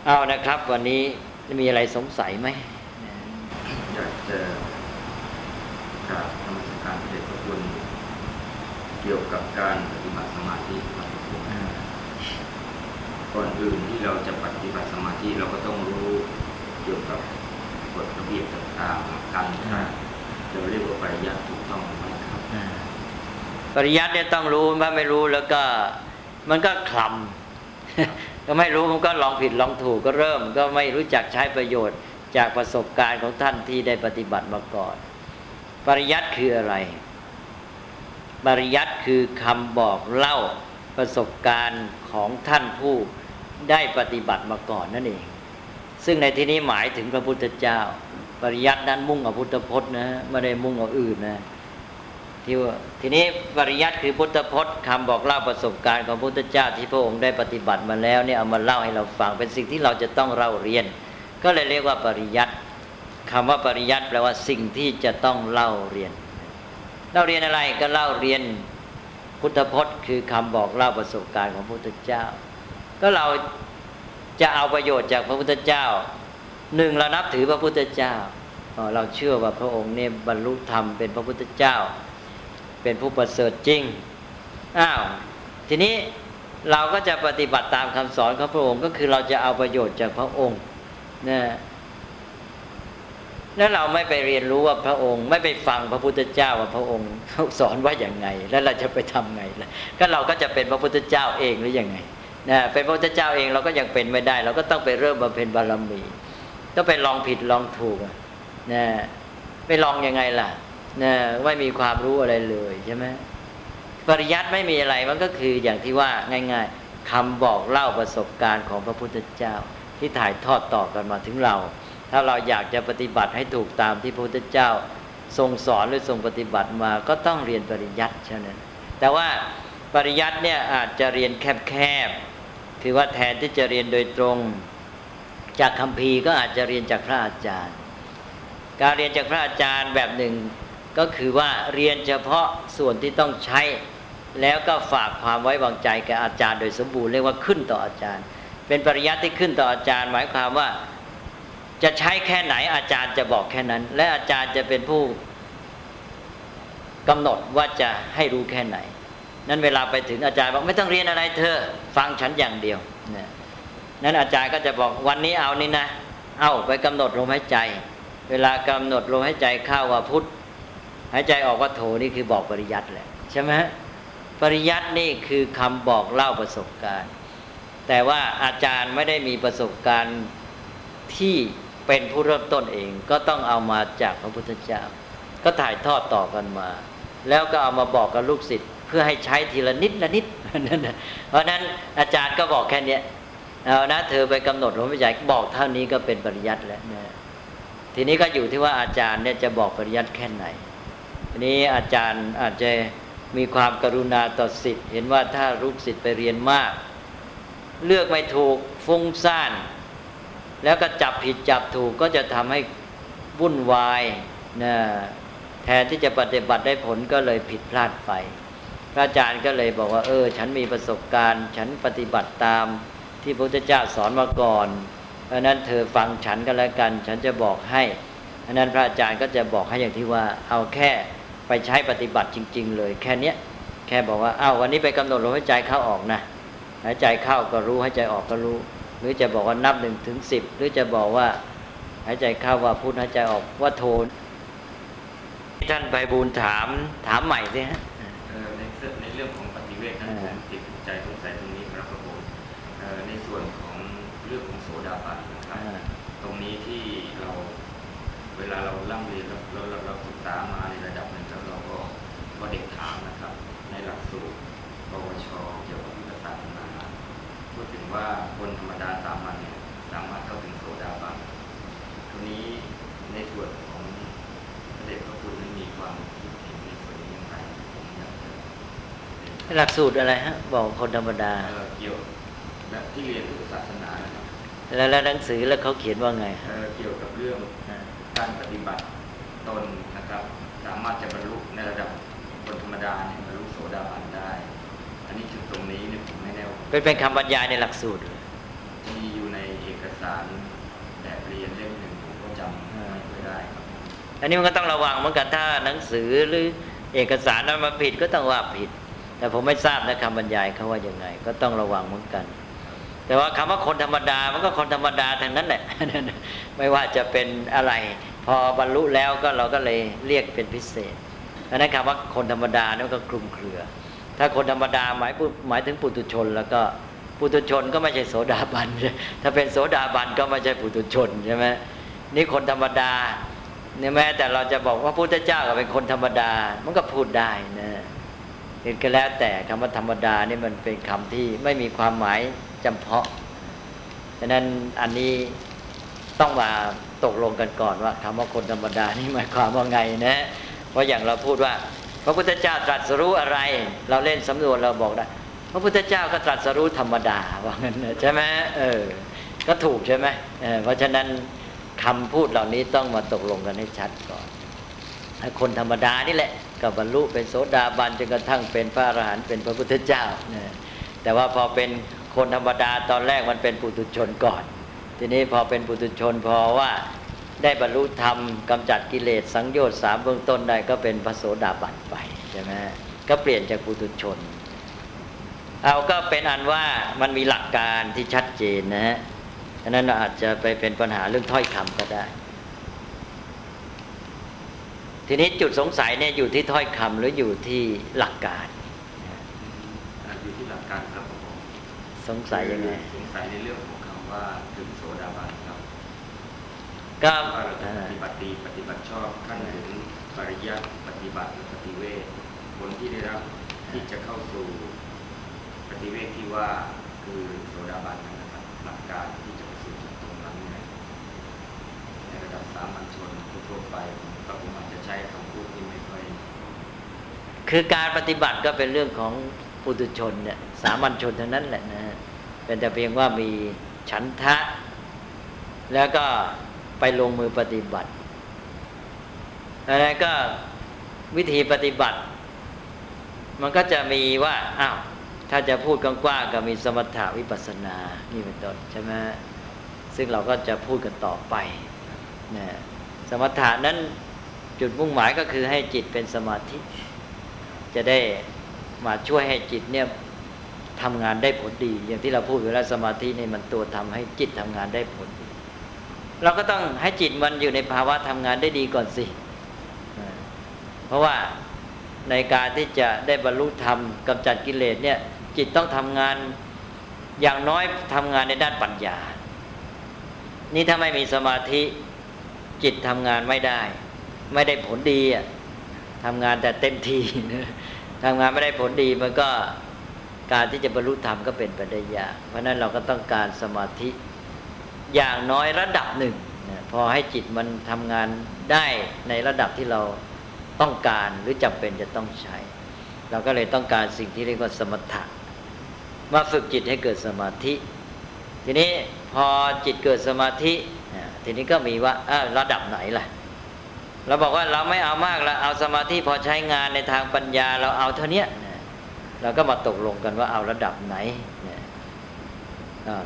เอานะครับ วันนี้มีอะไรสงสัยไหม อยากจะกราบนมัสการพระเดชพระคุณเกี่ยวกับการปฏิบัติสมาธิครับผมก่อนอื่นที่เราจะปฏิบัติสมาธิเราก็ต้องรู้เกี่ยวกับกฎระเบียบต่างๆการอ่าเราเรียกว่าปริยัติถูกต้องไหมครับอ่าปริยัติเนี่ยต้องรู้ถ้าไม่รู้แล้วก็มันก็คลำก็ไม่รู้มันก็ลองผิดลองถูกก็เริ่ม ก็ไม่รู้จักใช้ประโยชน์จากประสบการณ์ของท่านที่ได้ปฏิบัติมาก่อน ปริยัติคืออะไร ปริยัติคือคำบอกเล่าประสบการณ์ของท่านผู้ได้ปฏิบัติมาก่อนนั่นเอง ซึ่งในที่นี้หมายถึงพระพุทธเจ้า ปริยัตินั้นมุ่งเอาพุทธพจน์นะไม่ได้มุ่งเอาอื่นนะที่ว่าทีนี้ปริยัติคือพุทธพจน์คำบอกเล่าประสบการณ์ของพุทธเจ้าที่พระองค์ได้ปฏิบัติมาแล้วเนี่ยเอามาเล่าให้เราฟังเป็นสิ่งที่เราจะต้องเล่าเรียน ก็เลยเรียกว่าปริยัติคำว่าปริยัติแปลว่าสิ่งที่จะต้องเล่าเรียน เล่าเรียนอะไรก็เล่าเรียนพุทธพจน์ คือคำบอกเล่าประสบการณ์ของพระพุทธเจ้า ก็เราจะเอาประโยชน์จากพระพุทธเจ้าหนึ่งเรานับถือพระพุทธเจ้า เราเชื่อว่าพระองค์เนี่ยบรรลุธรรมเป็นพระพุทธเจ้า เป็นผู้ประเสริฐจริงอ้าวทีนี้เราก็จะปฏิบัติตามคำสอนของพระองค์ก็คือเราจะเอาประโยชน์จากพระองค์นะ แล้วเราไม่ไปเรียนรู้ว่าพระองค์ ไม่ไปฟังพระพุทธเจ้าว่าพระองค์สอนว่าอย่างไง แล้วเราจะไปทำไงล่ะก็เราก็จะเป็นพระพุทธเจ้าเองหรือยังไงนะเป็นพระพุทธเจ้าเองเราก็ยังเป็นไม่ได้ เราก็ต้องไปเริ่มบำเพ็ญบารมีต้องไปลองผิดลองถูกนะไปลองยังไงล่ะนะไม่มีความรู้อะไรเลยใช่ไหมปริยัติไม่มีอะไรมันก็คืออย่างที่ว่าง่าย ๆคำบอกเล่าประสบการณ์ของพระพุทธเจ้า ที่ถ่ายทอดต่อกันมาถึงเรา ถ้าเราอยากจะปฏิบัติให้ถูกตามที่พระพุทธเจ้าทรงสอนหรือทรงปฏิบัติมาก็ต้องเรียนปริยัติเท่านั้น แต่ว่าปริยัติเนี่ยอาจจะเรียนแคบๆคือว่าแทนที่จะเรียนโดยตรง จากคำพีก็อาจจะเรียนจากพระอาจารย์ การเรียนจากพระอาจารย์แบบหนึ่งก็คือว่าเรียนเฉพาะส่วนที่ต้องใช้ แล้วก็ฝากความไว้วางใจแก่อาจารย์ โดยสมบูรณ์เรียกว่าขึ้นต่ออาจารย์ เป็นปริยัติที่ขึ้นต่ออาจารย์ หมายความว่า จะใช้แค่ไหนอาจารย์จะบอกแค่นั้น และอาจารย์จะเป็นผู้กำหนดว่าจะให้รู้แค่ไหน นั้นเวลาไปถึงอาจารย์บอกไม่ต้องเรียนอะไรเธอ ฟังฉันอย่างเดียวนะนั้นอาจารย์ก็จะบอกวันนี้เอานี่นะ เอาไปกำหนดลมหายใจ เวลากำหนดลมหายใจเข้าว่าพุทธหายใจออกว่าโถนี่คือบอกปริยัติแหละใช่ไหมปริยัตินี่คือคำบอกเล่าประสบการณ์ แต่ว่าอาจารย์ไม่ได้มีประสบการณ์ที่ เป็นผู้เริ่มต้นเอง ก็ต้องเอามาจากพระพุทธเจ้า ก็ถ่ายทอดต่อกันมา แล้วก็เอามาบอกกับลูกศิษย์เพื่อให้ใช้ทีละนิดละนิดเพราะนั้นอาจารย์ก็บอกแค่นี้เอานะเธอไปกำหนดหลมหายใจบอกเท่านี้ก็เป็นปริยัติแล้วนะทีนี้ก็อยู่ที่ว่าอาจารย์เนี่ยจะบอกปริยัติแค่ไหนทีนี้อาจารย์อาจจะมีความกรุณาต่อศิษย์เห็นว่าถ้าลูกศิษย์ไปเรียนมาก เลือกไม่ถูกฟุ้งซ่าน แล้วก็จับผิดจับถูกก็จะทำให้วุ่นวายนะแทนที่จะปฏิบัติได้ผลก็เลยผิดพลาดไป พระอาจารย์ก็เลยบอกว่า เออ ฉันมีประสบการณ์ ฉันปฏิบัติตามที่พระพุทธเจ้าสอนมาก่อนเพราะนั้นเธอฟังฉันก็แล้วกัน ฉันจะบอกให้เพราะนั้นพระอาจารย์ก็จะบอกให้อย่างที่ว่า เอาแค่ไปใช้ปฏิบัติจริง ๆ เลย แค่เนี้ยแค่บอกว่าอ้าววันนี้ไปกำหนดลมหายใจเข้าออกนะหายใจเข้าก็รู้หายใจออกก็รู้ หรือจะบอกว่านับหนึ่งถึงสิบหรือจะบอกว่าหายใจเข้าว่าพุทหายใจออกว่าโทนท่านไปบูลถามถามใหม่สิฮะ หลักสูตรอะไรฮะ บอกคนธรรมดาเอ่อเกี่ยวและที่เรียนพุทธศาสนานะครับแล้วแล้วหนังสือแล้วเขาเขียนว่าไงเอ่อเกี่ยวกับเรื่องอ่าการปฏิบัติตนนะครับ สามารถจะบรรลุในระดับคนธรรมดาเนี่ยบรรลุโสดาบันได้ อันนี้จุดตรงนี้เนี่ยผมไม่แน่เป็นเป็นคำบรรยายในหลักสูตรมีอยู่ในเอกสารแบบเรียนเล่มหนึ่งผมก็จำไม่ค่อยได้ครับอันนี้มันก็ต้องระวังเหมือนกันถ้าหนังสือหรือเอกสารนั้นมาผิดก็ต้องว่าผิด แต่ผมไม่ทราบนะคำบรรยายเขาว่ายังไง ก็ต้องระวังเหมือนกัน แต่ว่าคำว่าคนธรรมดา มันก็คนธรรมดาทางนั้นแหละ ไม่ว่าจะเป็นอะไร พอบรรลุแล้วก็เราก็เลยเรียกเป็นพิเศษดังนั้นคำว่าคนธรรมดานั่นก็คลุมเครือ ถ้าคนธรรมดาหมายหมายถึงปุถุชน แล้วก็ปุถุชนก็ไม่ใช่โสดาบัน ถ้าเป็นโสดาบันก็ไม่ใช่ปุถุชนใช่ไหมนี่คนธรรมดาเนี่ยแม้แต่เราจะบอกว่าพระพุทธเจ้าก็เป็นคนธรรมดา มันก็พูดได้นะ เห็นก็แล้วแต่คำว่าธรรมดานี่มันเป็นคำที่ไม่มีความหมายจำเพาะฉะนั้นอันนี้ต้องมาตกลงกันก่อนว่าคำว่าคนธรรมดานี่หมายความว่าไงนะ เพราะอย่างเราพูดว่า พระพุทธเจ้าตรัสรู้อะไร เราเล่นสำนวนเราบอกได้พระพุทธเจ้าก็ตรัสรู้ธรรมดาว่างั้นใช่ไหมเออ ก็ถูกใช่ไหมเออเพราะฉะนั้นคำพูดเหล่านี้ต้องมาตกลงกันให้ชัดก่อนคนธรรมดานี่แหละ กับบรรลุเป็นโสดาบันจนกระทั่งเป็นพระอรหันต์เป็นพระพุทธเจ้านะแต่ว่าพอเป็นคนธรรมดาตอนแรกมันเป็นปุถุชนก่อน ทีนี้พอเป็นปุถุชนพอว่าได้บรรลุธรรมกำจัดกิเลสสังโยชน์สามเบื้องต้นได้ก็เป็นพระโสดาบันไปใช่ไหมก็เปลี่ยนจากปุถุชน เอาก็เป็นอันว่ามันมีหลักการที่ชัดเจนนะฮะฉะนั้นอาจจะไปเป็นปัญหาเรื่องถ้อยคำก็ได้ ทีนี้จุดสงสัยเนี่ยอยู่ที่ถ้อยคำหรืออยู่ที่หลักการอ่าอยู่ที่หลักการครับผมสงสัยยังไงสงสัยในเรื่องของคำว่าถึงโสดาบันครับก็ว่าเราจะอ่าปฏิบัติดีปฏิบัติชอบขั้นถึงปริยัติปฏิบัติและปฏิเวทผลที่ได้รับที่จะเข้าสู่ปฏิเวทที่ว่าคือโสดาบันนะครับหลักการที่จะไปสู่จุดตรงนั้นเนี่ยในระดับสามัญชนทั่วๆไปก็ผมอาจจะใช้คำพูดที่ไม่ค่อยคือการปฏิบัติก็เป็นเรื่องของปุถุชนเนี่ยสามัญชนเท่านั้นแหละนะฮะเป็นแต่เพียงว่ามีฉันทะ แล้วก็ไปลงมือปฏิบัติดังนั้นก็วิธีปฏิบัติ มันก็จะมีว่าอ้าวถ้าจะพูดกว้างๆก็มีสมถาวิปัสสนา นี่เป็นต้นใช่ไหมซึ่งเราก็จะพูดกันต่อไปนะสมถะนั้น จุดมุ่งหมายก็คือให้จิตเป็นสมาธิ จะได้มาช่วยให้จิตเนี่ยทำงานได้ผลดี อย่างที่เราพูดอยู่แล้วสมาธินี่มันตัวทำให้จิตทำงานได้ผลดีเราก็ต้องให้จิตมันอยู่ในภาวะทำงานได้ดีก่อนสิ เพราะว่าในการที่จะได้บรรลุธรรมกำจัดกิเลสเนี่ยจิตต้องทำงานอย่างน้อยทำงานในด้านปัญญา นี่ถ้าไม่มีสมาธิจิตทำงานไม่ได้ ไม่ได้ผลดีอะทำงานแต่เต็มทีนะทำงานไม่ได้ผลดีมันก็การที่จะบรรลุธรรมก็เป็นไปได้ยาก เพราะฉะนั้นเราก็ต้องการสมาธิอย่างน้อยระดับหนึ่งพอให้จิตมันทำงานได้ในระดับที่เราต้องการหรือจำเป็นจะต้องใช้ เราก็เลยต้องการสิ่งที่เรียกว่าสมถะมาฝึกจิตให้เกิดสมาธิ ทีนี้พอจิตเกิดสมาธิทีนี้ก็มีว่าระดับไหนล่ะ เราบอกว่าเราไม่เอามากแล้วเอาสมาธิพอใช้งานในทางปัญญา เราเอาเท่านี้เราก็มาตกลงกันว่าเอาระดับไหน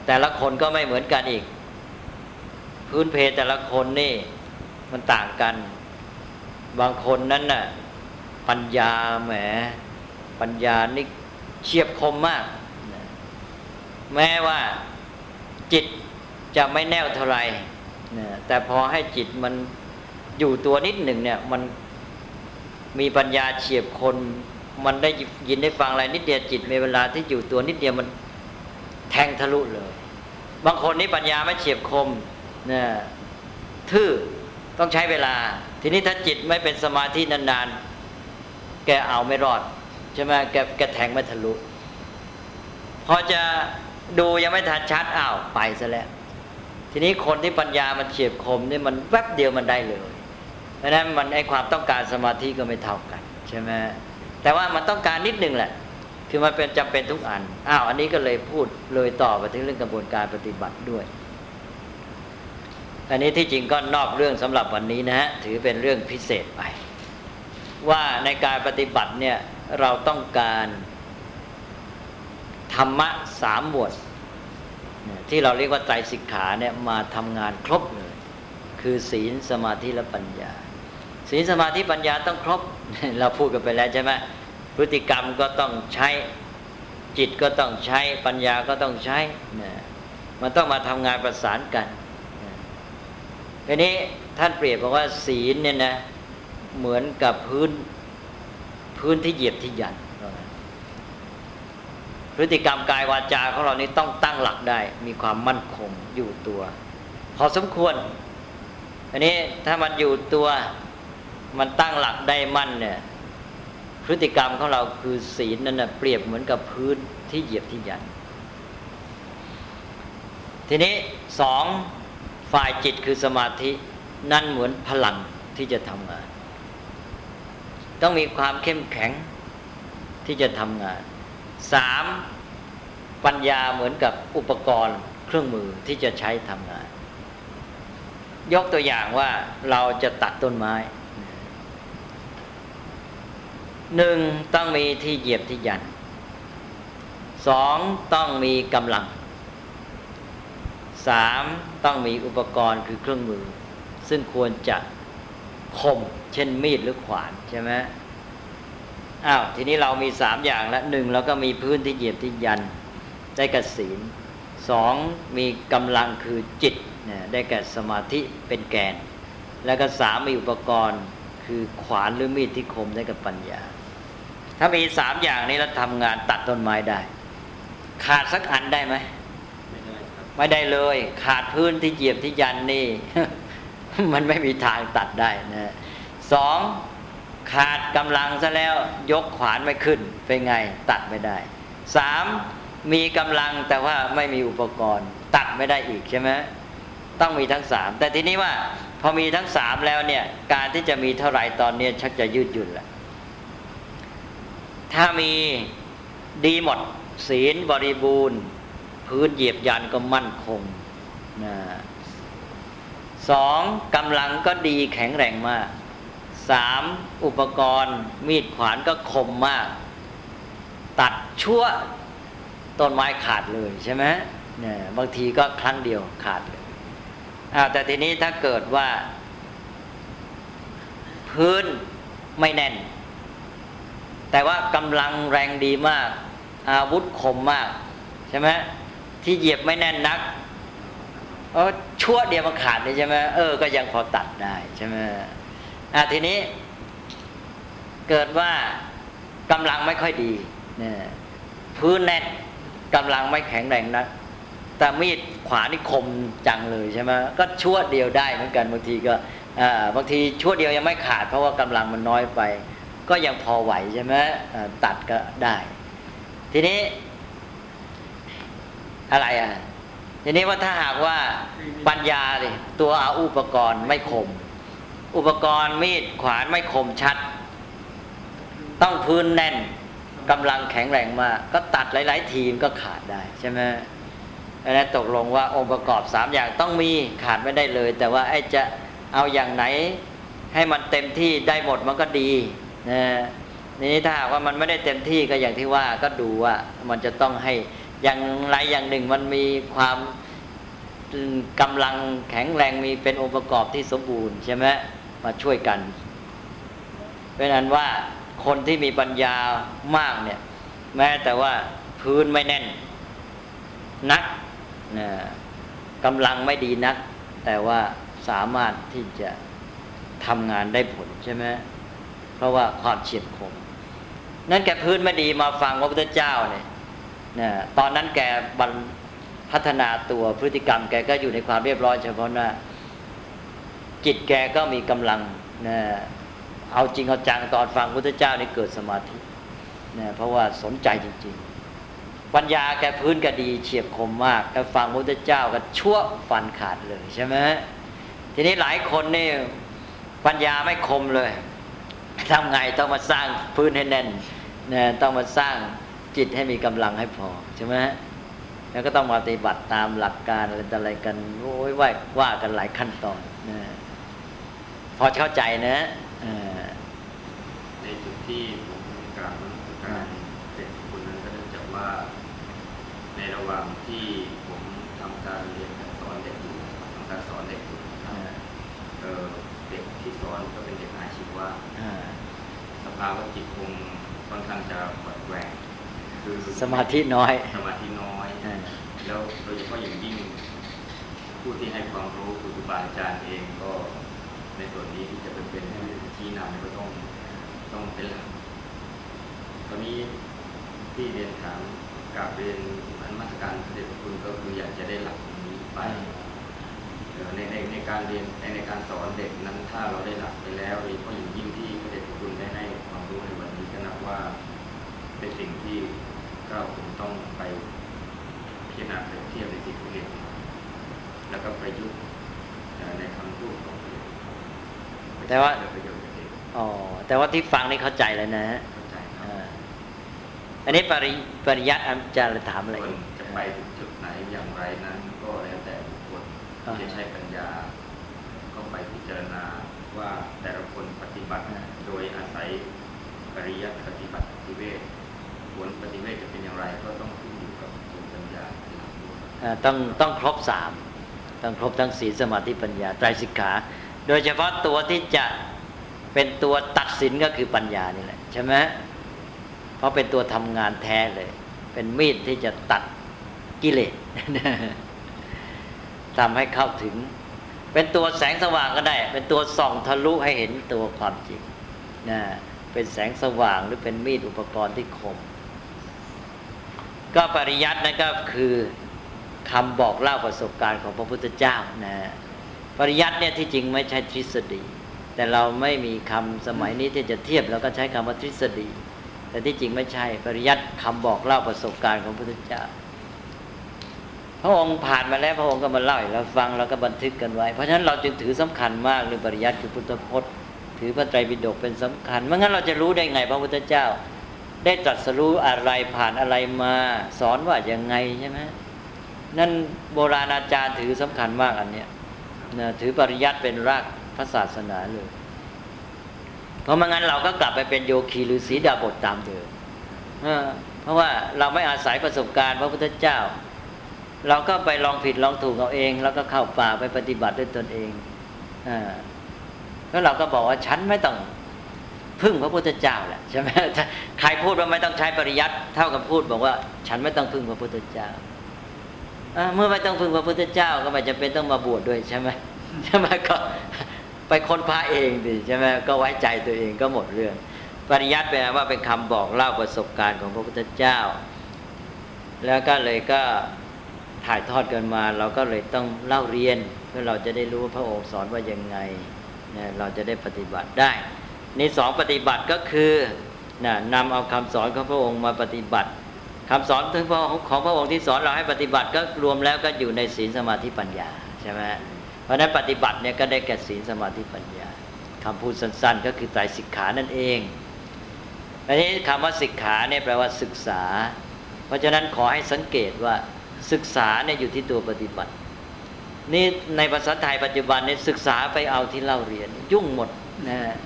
แต่ละคนก็ไม่เหมือนกันอีก พื้นเพแต่ละคนนี่มันต่างกัน บางคนนั้นน่ะปัญญาแหม ปัญญานี่เฉียบคมมาก แม้ว่าจิตจะไม่แน่วเท่าไหร่แต่พอให้จิตมัน อยู่ตัวนิดหนึ่งเนี่ย มันมีปัญญาเฉียบคน มันได้ยินได้ฟังอะไรนิดเดียวจิตในเวลาที่อยู่ตัวนิดเดียวมันแทงทะลุเลย บางคนนี่ปัญญาไม่เฉียบคมเนี่ยทื่อต้องใช้เวลา ทีนี้ถ้าจิตไม่เป็นสมาธินานๆ แกเอาไม่รอดใช่ไหมแกแกแทงไม่ทะลุ พอจะดูยังไม่ทันชัดอ้าวไปซะแล้ว ทีนี้คนที่ปัญญามันเฉียบคมนี่มันแวบเดียวมันได้เลย เพราะฉะนั้นมันไอความต้องการสมาธิก็ไม่เท่ากันใช่ไหมแต่ว่ามันต้องการนิดนึงแหละ คือมันเป็นจำเป็นทุกอันอ้าวอันนี้ก็เลยพูดเลยต่อไปถึงเรื่องกระบวนการปฏิบัติด้วย อันนี้ที่จริงก็นอกเรื่องสำหรับวันนี้นะฮะถือเป็นเรื่องพิเศษไป ว่าในการปฏิบัติเนี่ยเราต้องการธรรมะสามบทที่เราเรียกว่าใจสิกขาเนี่ยมาทำงานครบเลย คือศีลสมาธิและปัญญา ศีลสมาธิปัญญาต้องครบ เราพูดกันไปแล้วใช่ไหมพฤติกรรมก็ต้องใช้จิตก็ต้องใช้ปัญญาก็ต้องใช้นะมันต้องมาทำงานประสานกันทีนี้ท่านเปรียบบอกว่าศีลเนี่ยนะเหมือนกับพื้นพื้นที่เหยียบที่ยันพฤติกรรมกายวาจาของเรานี้ต้องตั้งหลักได้ มีความมั่นคงอยู่ตัว พอสมควร อันนี้ถ้ามันอยู่ตัว มันตั้งหลักได้มั่นเนี่ยพฤติกรรมของเราคือศีลนั่นนะเปรียบเหมือนกับพื้นที่เหยียบที่ยัน ทีนี้สองฝ่ายจิตคือสมาธินั่นเหมือนพลังที่จะทำงาน ต้องมีความเข้มแข็งที่จะทำงานสามปัญญาเหมือนกับอุปกรณ์เครื่องมือที่จะใช้ทำงาน ยกตัวอย่างว่าเราจะตัดต้นไม้ หนึ่งต้องมีที่เหยียบที่ยันสองต้องมีกำลังสามต้องมีอุปกรณ์คือเครื่องมือ ซึ่งควรจะคม เช่นมีดหรือขวานใช่ไหมอ้าวทีนี้เรามีสามอย่างล้วหนึ่งเราก็มีพื้นที่เหยียบที่ยันได้กับศีลสองมีกำลังคือจิตนี่ยได้แก่สมาธิเป็นแกน แล้วก็สามมีอุปกรณ์คือขวานหรือมีดที่คมได้กับปัญญา ถ้ามีสามอย่างนี้แล้วทำงานตัดต้นไม้ได้ ขาดสักอันได้ไหมไม่ได้ไม่ได้เลย ขาดพื้นที่เหยียบที่ยันนี่ มันไม่มีทางตัดได้นะสองขาดกำลังซะแล้วยกขวานไม่ขึ้นเป็นไง ตัดไม่ได้สามมีกำลังแต่ว่าไม่มีอุปกรณ์ ตัดไม่ได้อีกใช่ไหมต้องมีทั้งสามแต่ทีนี้ว่าพอมีทั้งสามแล้วเนี่ย การที่จะมีเท่าไหร่ตอนนี้ชักจะยืดหยุ่นแหละ ถ้ามีดีหมด ศีลบริบูรณ์ พื้นเหยียบยันก็มั่นคงนะสองกำลังก็ดีแข็งแรงมากสามอุปกรณ์ มีดขวานก็คมมาก ตัดชั่วต้นไม้ขาดเลยใช่ไหมเนี่ยบางทีก็ครั้งเดียวขาดเลยอ้าวแต่ทีนี้ถ้าเกิดว่า พื้นไม่แน่น แต่ว่ากำลังแรงดีมาก อาวุธคมมาก ใช่ไหมที่เหยียบไม่แน่นนักเออชั่วเดียวมันขาดเลยใช่ไหมเออก็ยังพอตัดได้ใช่ไหมอะทีนี้ เกิดว่ากำลังไม่ค่อยดีเนี่ยพื้นแน่นกำลังไม่แข็งแรงนะแต่มีดขวานี่คมจังเลยใช่ไหมก็ชั่วเดียวได้เหมือนกันบางทีก็บางทีชั่วเดียวยังไม่ขาดเพราะว่ากำลังมันน้อยไป ก็ยังพอไหวใช่ไหมตัดก็ได้ ทีนี้ อะไรอะทีนี้ว่าถ้าหากว่าปัญญาเลยตัวอาอุปกรณ์ไม่คม อุปกรณ์มีดขวานไม่คมชัด ต้องพื้นแน่นกำลังแข็งแรงมากก็ตัดหลาย ๆ ทีมก็ขาดได้ใช่ไหมอันนั้นตกลงว่าองค์ประกอบสามอย่างต้องมีขาดไม่ได้เลย แต่ว่าไอ้จะเอาอย่างไหนให้มันเต็มที่ได้หมดมันก็ดี นะนี่ถ้าหากว่ามันไม่ได้เต็มที่ก็อย่างที่ว่าก็ดูว่ามันจะต้องให้อย่างไรอย่างหนึ่งมันมีความกำลังแข็งแรงมีเป็นองค์ประกอบที่สมบูรณ์ใช่ไหมมาช่วยกัน เพราะนั้นว่าคนที่มีปัญญามากเนี่ย แม้แต่ว่าพื้นไม่แน่นนักนะกำลังไม่ดีนัก แต่ว่าสามารถที่จะทำงานได้ผลใช่ไหม ราะว่าความเฉียบคม นั่นแกพื้นไม่ดีมาฟังพระพุทธเจ้าเนี่ยนะตอนนั้นแกบรรพัฒนาตัวพฤติกรรม แกก็อยู่ในความเรียบร้อยเฉพาะหน้าจิตแกก็มีกำลังนะเอาจริงเอาจังตอนฟังพุทธเจ้านี่เกิดสมาธินะเพราะว่าสนใจจริง ๆ ปัญญาแกพื้นก็ดีเฉียบคมมากแกฟังพุทธเจ้าก็ชั่วฟันขาดเลยใช่ไหมทีนี้หลายคนนี่ปัญญาไม่คมเลย ทำไงต้องมาสร้างพื้นให้แน่นนะต้องมาสร้างจิตให้มีกำลังให้พอใช่ไหมแล้วก็ต้องมาปฏิบัติตามหลักการอะไรอะไรกันโอ้ยว่าว่ากันหลายขั้นตอนนะพอเข้าใจนะในจุดที่ผมกล่าวการเด็กคนนั้นก็เนื่องจากว่าในระหว่างที่ผมทำการเรียนการสอนเด็กอยู่ทำการสอนเด็กอยู่นะครับเออเด็กที่สอนก็เป็นเด็กอาชีวะ อ่า สภาวะจิตคงค่อนข้างจะหวัดแหว่งคือสมาธิน้อย สมาธิน้อยอ่าแล้วโดยเฉพาะอย่างยิ่งผู้ที่ให้ความรู้คือครูบาอาจารย์เองก็ในส่วนนี้ที่จะเป็นเป็นผู้ชี้นำก็ต้องต้องเป็นหลักตอนนี้ที่เรียนถามกราบเรียนอันมาตรการพระเดชพระคุณก็คืออยากจะได้หลักตรงนี้ไปเอ่อในในในการเรียนในในการสอนเด็กนั้นถ้าเราได้หลักไปแล้วโดยเฉพาะอย่างยิ่ง ว่าเป็นสิ่งที่เราคงต้องไปพิจารณาเปรียบเทียบในสิ่งที่เรียนมาแล้วก็ประยุกต์เอ่อในคำพูดของตัวเองแต่ว่าเพื่อประโยชน์กับเด็กอ๋อแต่ว่าที่ฟังนี่เข้าใจเลยนะฮะเข้าใจครับอ่าอันนี้ปริปริยัติอาจารย์ถามอะไรส่วนอีกจะไปถึงจุดไหนอย่างไรนั้น ก็แล้วแต่บุคคลอ่าที่จะใช้ปัญญา ก็ไปพิจารณาว่าแต่ละคนปฏิบัติอ่าโดยอาศัย ปริยัติปฏิบัติปฏิเวทผลปฏิเวทจะเป็นอย่างไรก็ต้องขึ้นอยู่กับภูมิปัญญาต้องต้องครบสามต้องครบทั้งศีลสมาธิปัญญาไตรสิกขา โดยเฉพาะตัวที่จะเป็นตัวตัดสินก็คือปัญญานี่แหละใช่ไหมเพราะเป็นตัวทำงานแท้เลย เป็นมีดที่จะตัดกิเลสทำให้เข้าถึง เป็นตัวแสงสว่างก็ได้ เป็นตัวส่องทะลุให้เห็นตัวความจริงนะ เป็นแสงสว่างหรือเป็นมีดอุปกรณ์ที่คม ก็ปริยัตินั่นก็คือคำบอกเล่าประสบการณ์ของพระพุทธเจ้านะปริยัติเนี่ยที่จริงไม่ใช่ทฤษฎี แต่เราไม่มีคำสมัยนี้ที่จะเทียบเราก็ใช้คำว่าทฤษฎี แต่ที่จริงไม่ใช่ปริยัติคำบอกเล่าประสบการณ์ของพระพุทธเจ้า พระองค์ผ่านมาแล้วพระองค์ก็มาเล่าให้เราฟังเราก็บันทึกกันไว้ เพราะฉะนั้นเราจึงถือสำคัญมากเรื่องปริยัติคือพุทธพจน์ ถือพระไตรปิฎกเป็นสำคัญไม่งั้นเราจะรู้ได้ไงพระพุทธเจ้า ได้ตรัสรู้อะไรผ่านอะไรมา สอนว่าอยังไงใช่ไหมนั่นโบราณอาจารย์ถือสำคัญมากอันเนี้ยนะถือปริยัติเป็นรากพระศาสนาเลย เพราะไม่งั้นเราก็กลับไปเป็นโยคีหรือสีดาบทตามเดิมเออเพราะว่าเราไม่อาศัยประสบการณ์พระพุทธเจ้า เราก็ไปลองผิดลองถูกเอาเอง แล้วก็เข้าป่าไปปฏิบัติด้วยตนเองอ่า แล้วเราก็บอกว่าฉันไม่ต้องพึ่งพระพุทธเจ้าแหละใช่ไหมใครพูดว่าไม่ต้องใช้ปริยัติเท่ากับพูดบอกว่า ฉันไม่ต้องพึ่งพระพุทธเจ้าเมื่อไม่ต้องพึ่งพระพุทธเจ้า ก็ไม่จำเป็นต้องมาบวชดด้วยใช่ไหมใช่ไหมก็ไปค้นพระเองดิใช่ไหมก็ไว้ใจตัวเองก็หมดเรื่อง ปริยัติแปลว่าเป็นคำบอกเล่าประสบการณ์ของพระพุทธเจ้า แล้วก็เลยก็ถ่ายทอดกันมา เราก็เลยต้องเล่าเรียนเพื่อเราจะได้รู้ว่าพระองค์สอนว่ายังไง นี่ยเราจะได้ปฏิบัติได้นี่สองปฏิบัติก็คือนะนำเอาคำสอนของพระองค์มาปฏิบัติคำสอนของพระองค์ของพระองค์ที่สอนเราให้ปฏิบัติก็รวมแล้วก็อยู่ในศีลสมาธิปัญญาใช่ไหมเพราะนั้นปฏิบัติเนี่ยก็ได้แก่ศีลสมาธิปัญญาคำพูดสั้น ๆ ก็คือไตรสิกขานั่นเองอันนี้คำว่าสิกขาเนี่ยแปลว่าศึกษา เพราะฉะนั้นขอให้สังเกตว่าศึกษาเนี่ยอยู่ที่ตัวปฏิบัติ นี่ในภาษาไทยปัจจุบันนี่ศึกษาไปเอาที่เล่าเรียน ยุ่งหมดนะฮะ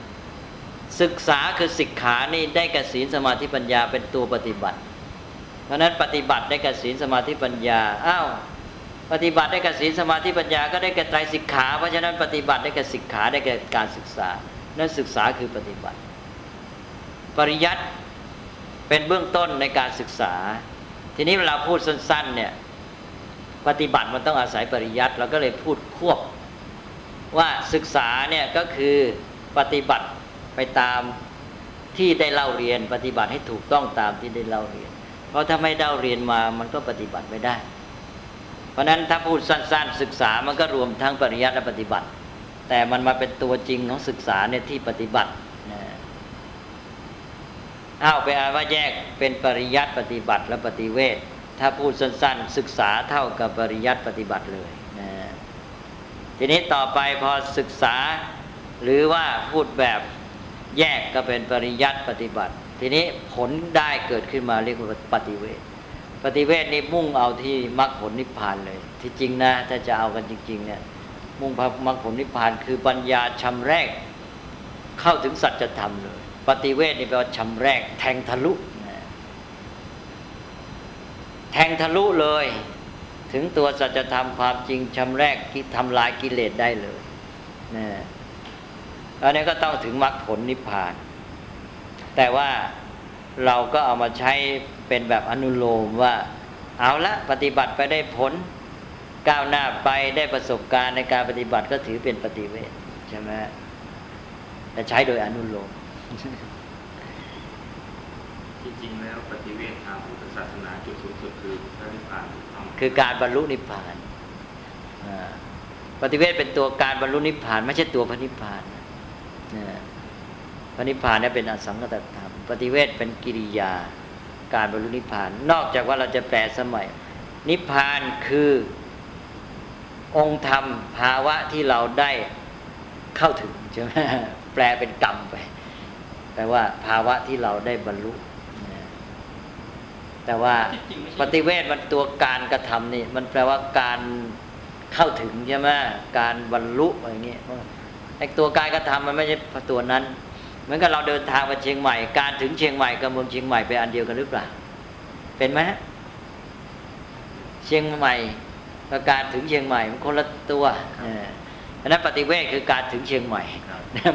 ศึกษาคือสิกขานี่ได้แก่ศีลสมาธิปัญญาเป็นตัวปฏิบัติ เพราะนั้นปฏิบัติได้แก่ศีลสมาธิปัญญาอ้าวปฏิบัติได้แก่ศีลสมาธิปัญญาก็ได้แก่ไตรสิกขาเพราะฉะนั้นปฏิบัติได้แก่สิกขาได้แก่การศึกษา นั่นศึกษาคือปฏิบัติ ปริยัติเป็นเบื้องต้นในการศึกษา ทีนี้เวลาพูดสั้นๆเนี่ย ปฏิบัติมันต้องอาศัยปริยัติเราก็เลยพูดควบ ว่าศึกษาเนี่ยก็คือปฏิบัติไปตามที่ได้เล่าเรียน ปฏิบัติให้ถูกต้องตามที่ได้เล่าเรียน เพราะถ้าไม่เล่าเรียนมามันก็ปฏิบัติไม่ได้ เพราะฉะนั้นถ้าพูดสั้น ๆ ศึกษามันก็รวมทั้งปริยัติและปฏิบัติ แต่มันมาเป็นตัวจริงของศึกษาเนี่ยที่ปฏิบัตินะอ้าวไปอ่านว่าแยกเป็นปริยัติปฏิบัติและปฏิเวท ถ้าพูดสั้นๆ ศึกษาเท่ากับปริยัติปฏิบัติเลยนะทีนี้ต่อไปพอศึกษาหรือว่าพูดแบบแยกก็เป็นปริยัติปฏิบัติ ทีนี้ผลได้เกิดขึ้นมาเรียกว่าปฏิเวทปฏิเวทนี่มุ่งเอาที่มรรคผลนิพพานเลย ที่จริงนะถ้าจะเอากันจริง ๆ เนี่ย มุ่งพมรรคผลนิพพานคือปัญญาชำแรกเข้าถึงสัจธรรมเลย ปฏิเวทนี่แปลว่าชำแรกแทงทะลุ แทงทะลุเลย ถึงตัวสัจธรรมความจริงชำแรกที่ทำลายกิเลสได้เลยนะอันนี้ก็ต้องถึงมรรคผลนิพพาน แต่ว่าเราก็เอามาใช้เป็นแบบอนุโลมว่า เอาละปฏิบัติไปได้ผลก้าวหน้าไปได้ประสบการณ์ในการปฏิบัติก็ถือเป็นปฏิเวทใช่ไหมแต่ใช้โดยอนุโลม ริงแล้วปฏิเวททางพุทธศาสนาจุดสูงสุดคือพระนิพพานถูกต้องไหมคือการบรรลุนิพพานปฏิเวทเป็นตัวการบรรลุนิพพาน ไม่ใช่ตัวพระนิพพานพระนิพพานเนี่ยเป็นอสังกัตธรรม ปฏิเวทเป็นกิริยาการบรรลุนิพพาน นอกจากว่าเราจะแปลสมัย นิพพานคือองค์ธรรมภาวะที่เราได้เข้าถึงใช่ไหมแปลเป็นกรรมไปแปลว่าภาวะที่เราได้บรรลุ แต่ว่าปฏิเวทมันตัวการกระทำนี่ มันแปลว่าการเข้าถึงใช่ไหมการบรรลุอะไรเงี้ยไอ้ตัวการกระทำมันไม่ใช่ตัวนั้น เหมือนกับเราเดินทางมาเชียงใหม่ การถึงเชียงใหม่กับเมืองเชียงใหม่เป็นอันเดียวกันหรือเปล่า เป็นไหมเชียงใหม่กับการถึงเชียงใหม่มันคนละตัวเอออันนั้นปฏิเวทคือการถึงเชียงใหม่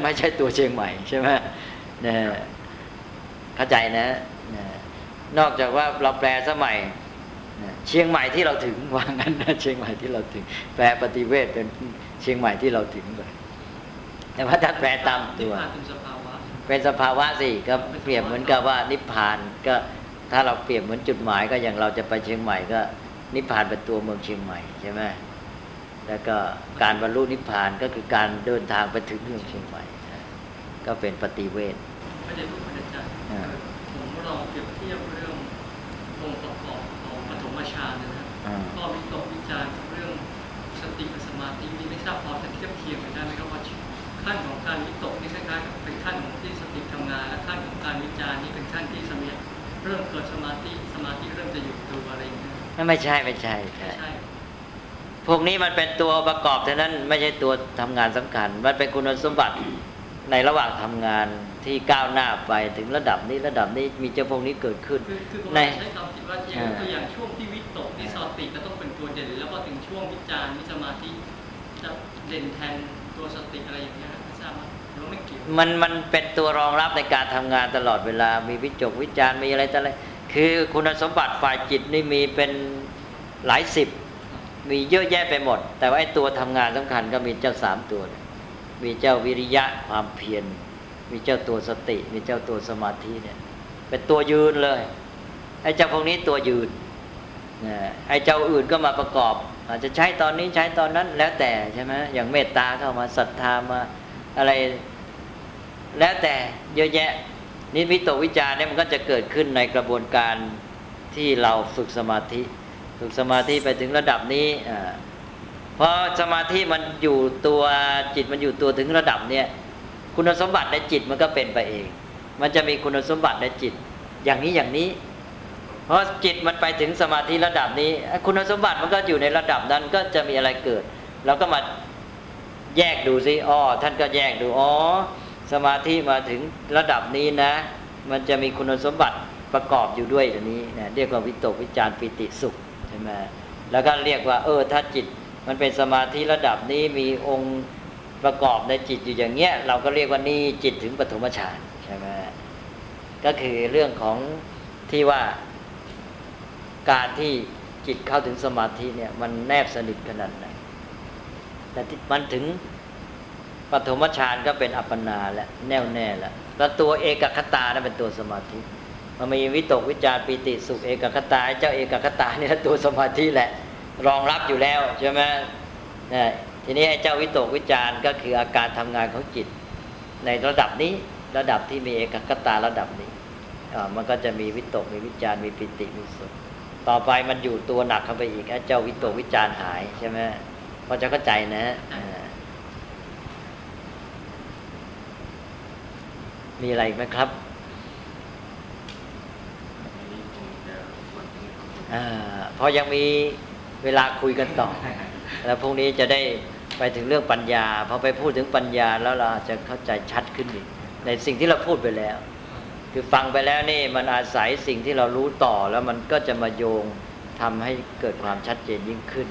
ไม่ใช่ตัวเชียงใหม่ใช่ไหมเนี่ยเข้าใจนะ นี่ยนอกจากว่าเราแปลสมัยเนี่ยเชียงใหม่ที่เราถึงว่างั้นนะเชียงใหม่ที่เราถึง แปลปฏิเวทเป็นเชียงใหม่ที่เราถึงไปแต่ว่าถ้าแปลตามตัวนิพพานเป็นสภาวะเป็นสภาวะสิก็เปรียบเหมือนกับว่านิพพานก็ถ้าเราเปรียบเหมือนจุดหมายก็อย่างเราจะไปเชียงใหม่ก็ นิพพานเป็นตัวเมืองเชียงใหม่ใช่ไหมแล้วก็การบรรลุนิพพานก็คือการเดินทางไปถึงเมืองเชียงใหม่ก็เป็นปฏิเวทไม่ได้พูดไม่ได้ใจอ่าผมลองเปรียบเทียบเรื่ององค์ประกอบของปฐมฌานนะครับ อ่าก็วิตกวิจารณ์เรื่องสติกับสมาธินี่ไม่ทราบพอจะเทียบเคียงกันได้ไหมครับว่าขั้นของการวิตกนี่คล้ายๆกับเป็นขั้นของที่สติทำงานและขั้นของการวิจารณ์นี่เป็นขั้นที่สมาธิเริ่มเกิดสมาธิสมาธิเริ่มจะหยุดตัวอะไรอย่างเงี้ยไม่ใช่ไม่ใช่ไม่ใช่ใช่พวกนี้มันเป็นตัวประกอบเท่านั้นไม่ใช่ตัวทำงานสำคัญ มันเป็นคุณสมบัติในระหว่างทำงาน ที่ก้าวหน้าไปถึงระดับนี้ระดับนี้มีเจ้าพวกนี้เกิดขึ้นคือคือผมในใช้คำคิดว่าอย่างตัวอย่างช่วงที่วิตกนี่สติก็ต้องเป็นตัวเด่น แล้วพอถึงช่วงวิจารณ์วิสมาธิจะเด่นแทนตัวสติอะไรอย่างเงี้ยไม่ทราบว่าหรือว่าไม่เกี่ยวมันมันเป็นตัวรองรับในการทำงานตลอดเวลามีวิจกวิจารณ์มีอะไรต่ออะไรคือคุณสมบัติฝ่ายจิตนี่มีเป็นหลายสิบ มีเยอะแยะไปหมด แต่ว่าไอ้ตัวทำงานสำคัญก็มีเจ้าสามตัวเนี่ยมีเจ้าวิริยะความเพียร มีเจ้าตัวสติ มีเจ้าตัวสมาธิเนี่ย เป็นตัวยืนเลยไอ้เจ้าพวกนี้ตัวยืนไอ้เจ้าอื่นก็มาประกอบ อาจจะใช้ตอนนี้ใช้ตอนนั้นแล้วแต่ใช่ไหมอย่างเมตตาเข้ามาศรัทธามาอะไรแล้วแต่เยอะแยะนิมิตวิจารณ์เนี่ยมันก็จะเกิดขึ้นในกระบวนการที่เราฝึกสมาธิ ฝึกสมาธิไปถึงระดับนี้เพราะสมาธิมันอยู่ตัวจิตมันอยู่ตัวถึงระดับเนี้ย คุณสมบัติในจิตมันก็เป็นไปเอง มันจะมีคุณสมบัติในจิต อย่างนี้อย่างนี้ เพราะจิตมันไปถึงสมาธิระดับนี้ คุณสมบัติมันก็อยู่ในระดับนั้นก็จะมีอะไรเกิดเราก็มาแยกดูซิอ๋อท่านก็แยกดูอ๋อสมาธิมาถึงระดับนี้นะ มันจะมีคุณสมบัติประกอบอยู่ด้วยอันนี้นะเรียกว่าวิตกวิจารปิติสุขใช่ไหมแล้วก็เรียกว่า เออ ถ้าจิตมันเป็นสมาธิระดับนี้มีองค์ ประกอบในจิตอยู่อย่างเงี้ยเราก็เรียกว่านี่จิตถึงปฐมฌานใช่ไหมก็คือเรื่องของที่ว่าการที่จิตเข้าถึงสมาธิเนี่ยมันแนบสนิทขนาดไหนแต่มันถึงปฐมฌานก็เป็นอัปปนาแล้วแน่วแน่แล้วแล้วตัวเอกคตานั้นเป็นตัวสมาธิ มันมีวิตกวิจารปิติสุขเอกคตา เจ้าเอกคตานี่แหละตัวสมาธิแหละ รองรับอยู่แล้วใช่ไหมนะ ทีนี้ไอ้เจ้าวิตกวิจารก็คืออาการทำงานของจิต ในระดับนี้ระดับที่มีเอกคตาระดับนี้อ่ามันก็จะมีวิตกมีวิจารมีปิติมีสุขต่อไปมันอยู่ตัวหนักเข้าไปอีกไอ้เจ้าวิตกวิจารหายใช่ไหมพอจะเข้าใจนะอ่ามีอะไรอีกไหมครับอันนี้คงจะวันนี้คงจะอ่าเพราะยังมีเวลาคุยกันต่อ แล้วพรุ่งนี้จะได้ ไปถึงเรื่องปัญญาพอไปพูดถึงปัญญาแล้วเราอาจจะเข้าใจชัดขึ้นอีกในสิ่งที่เราพูดไปแล้ว คือฟังไปแล้วนี่มันอาศัยสิ่งที่เรารู้ต่อแล้วมันก็จะมาโยงทำให้เกิดความชัดเจนยิ่งขึ้น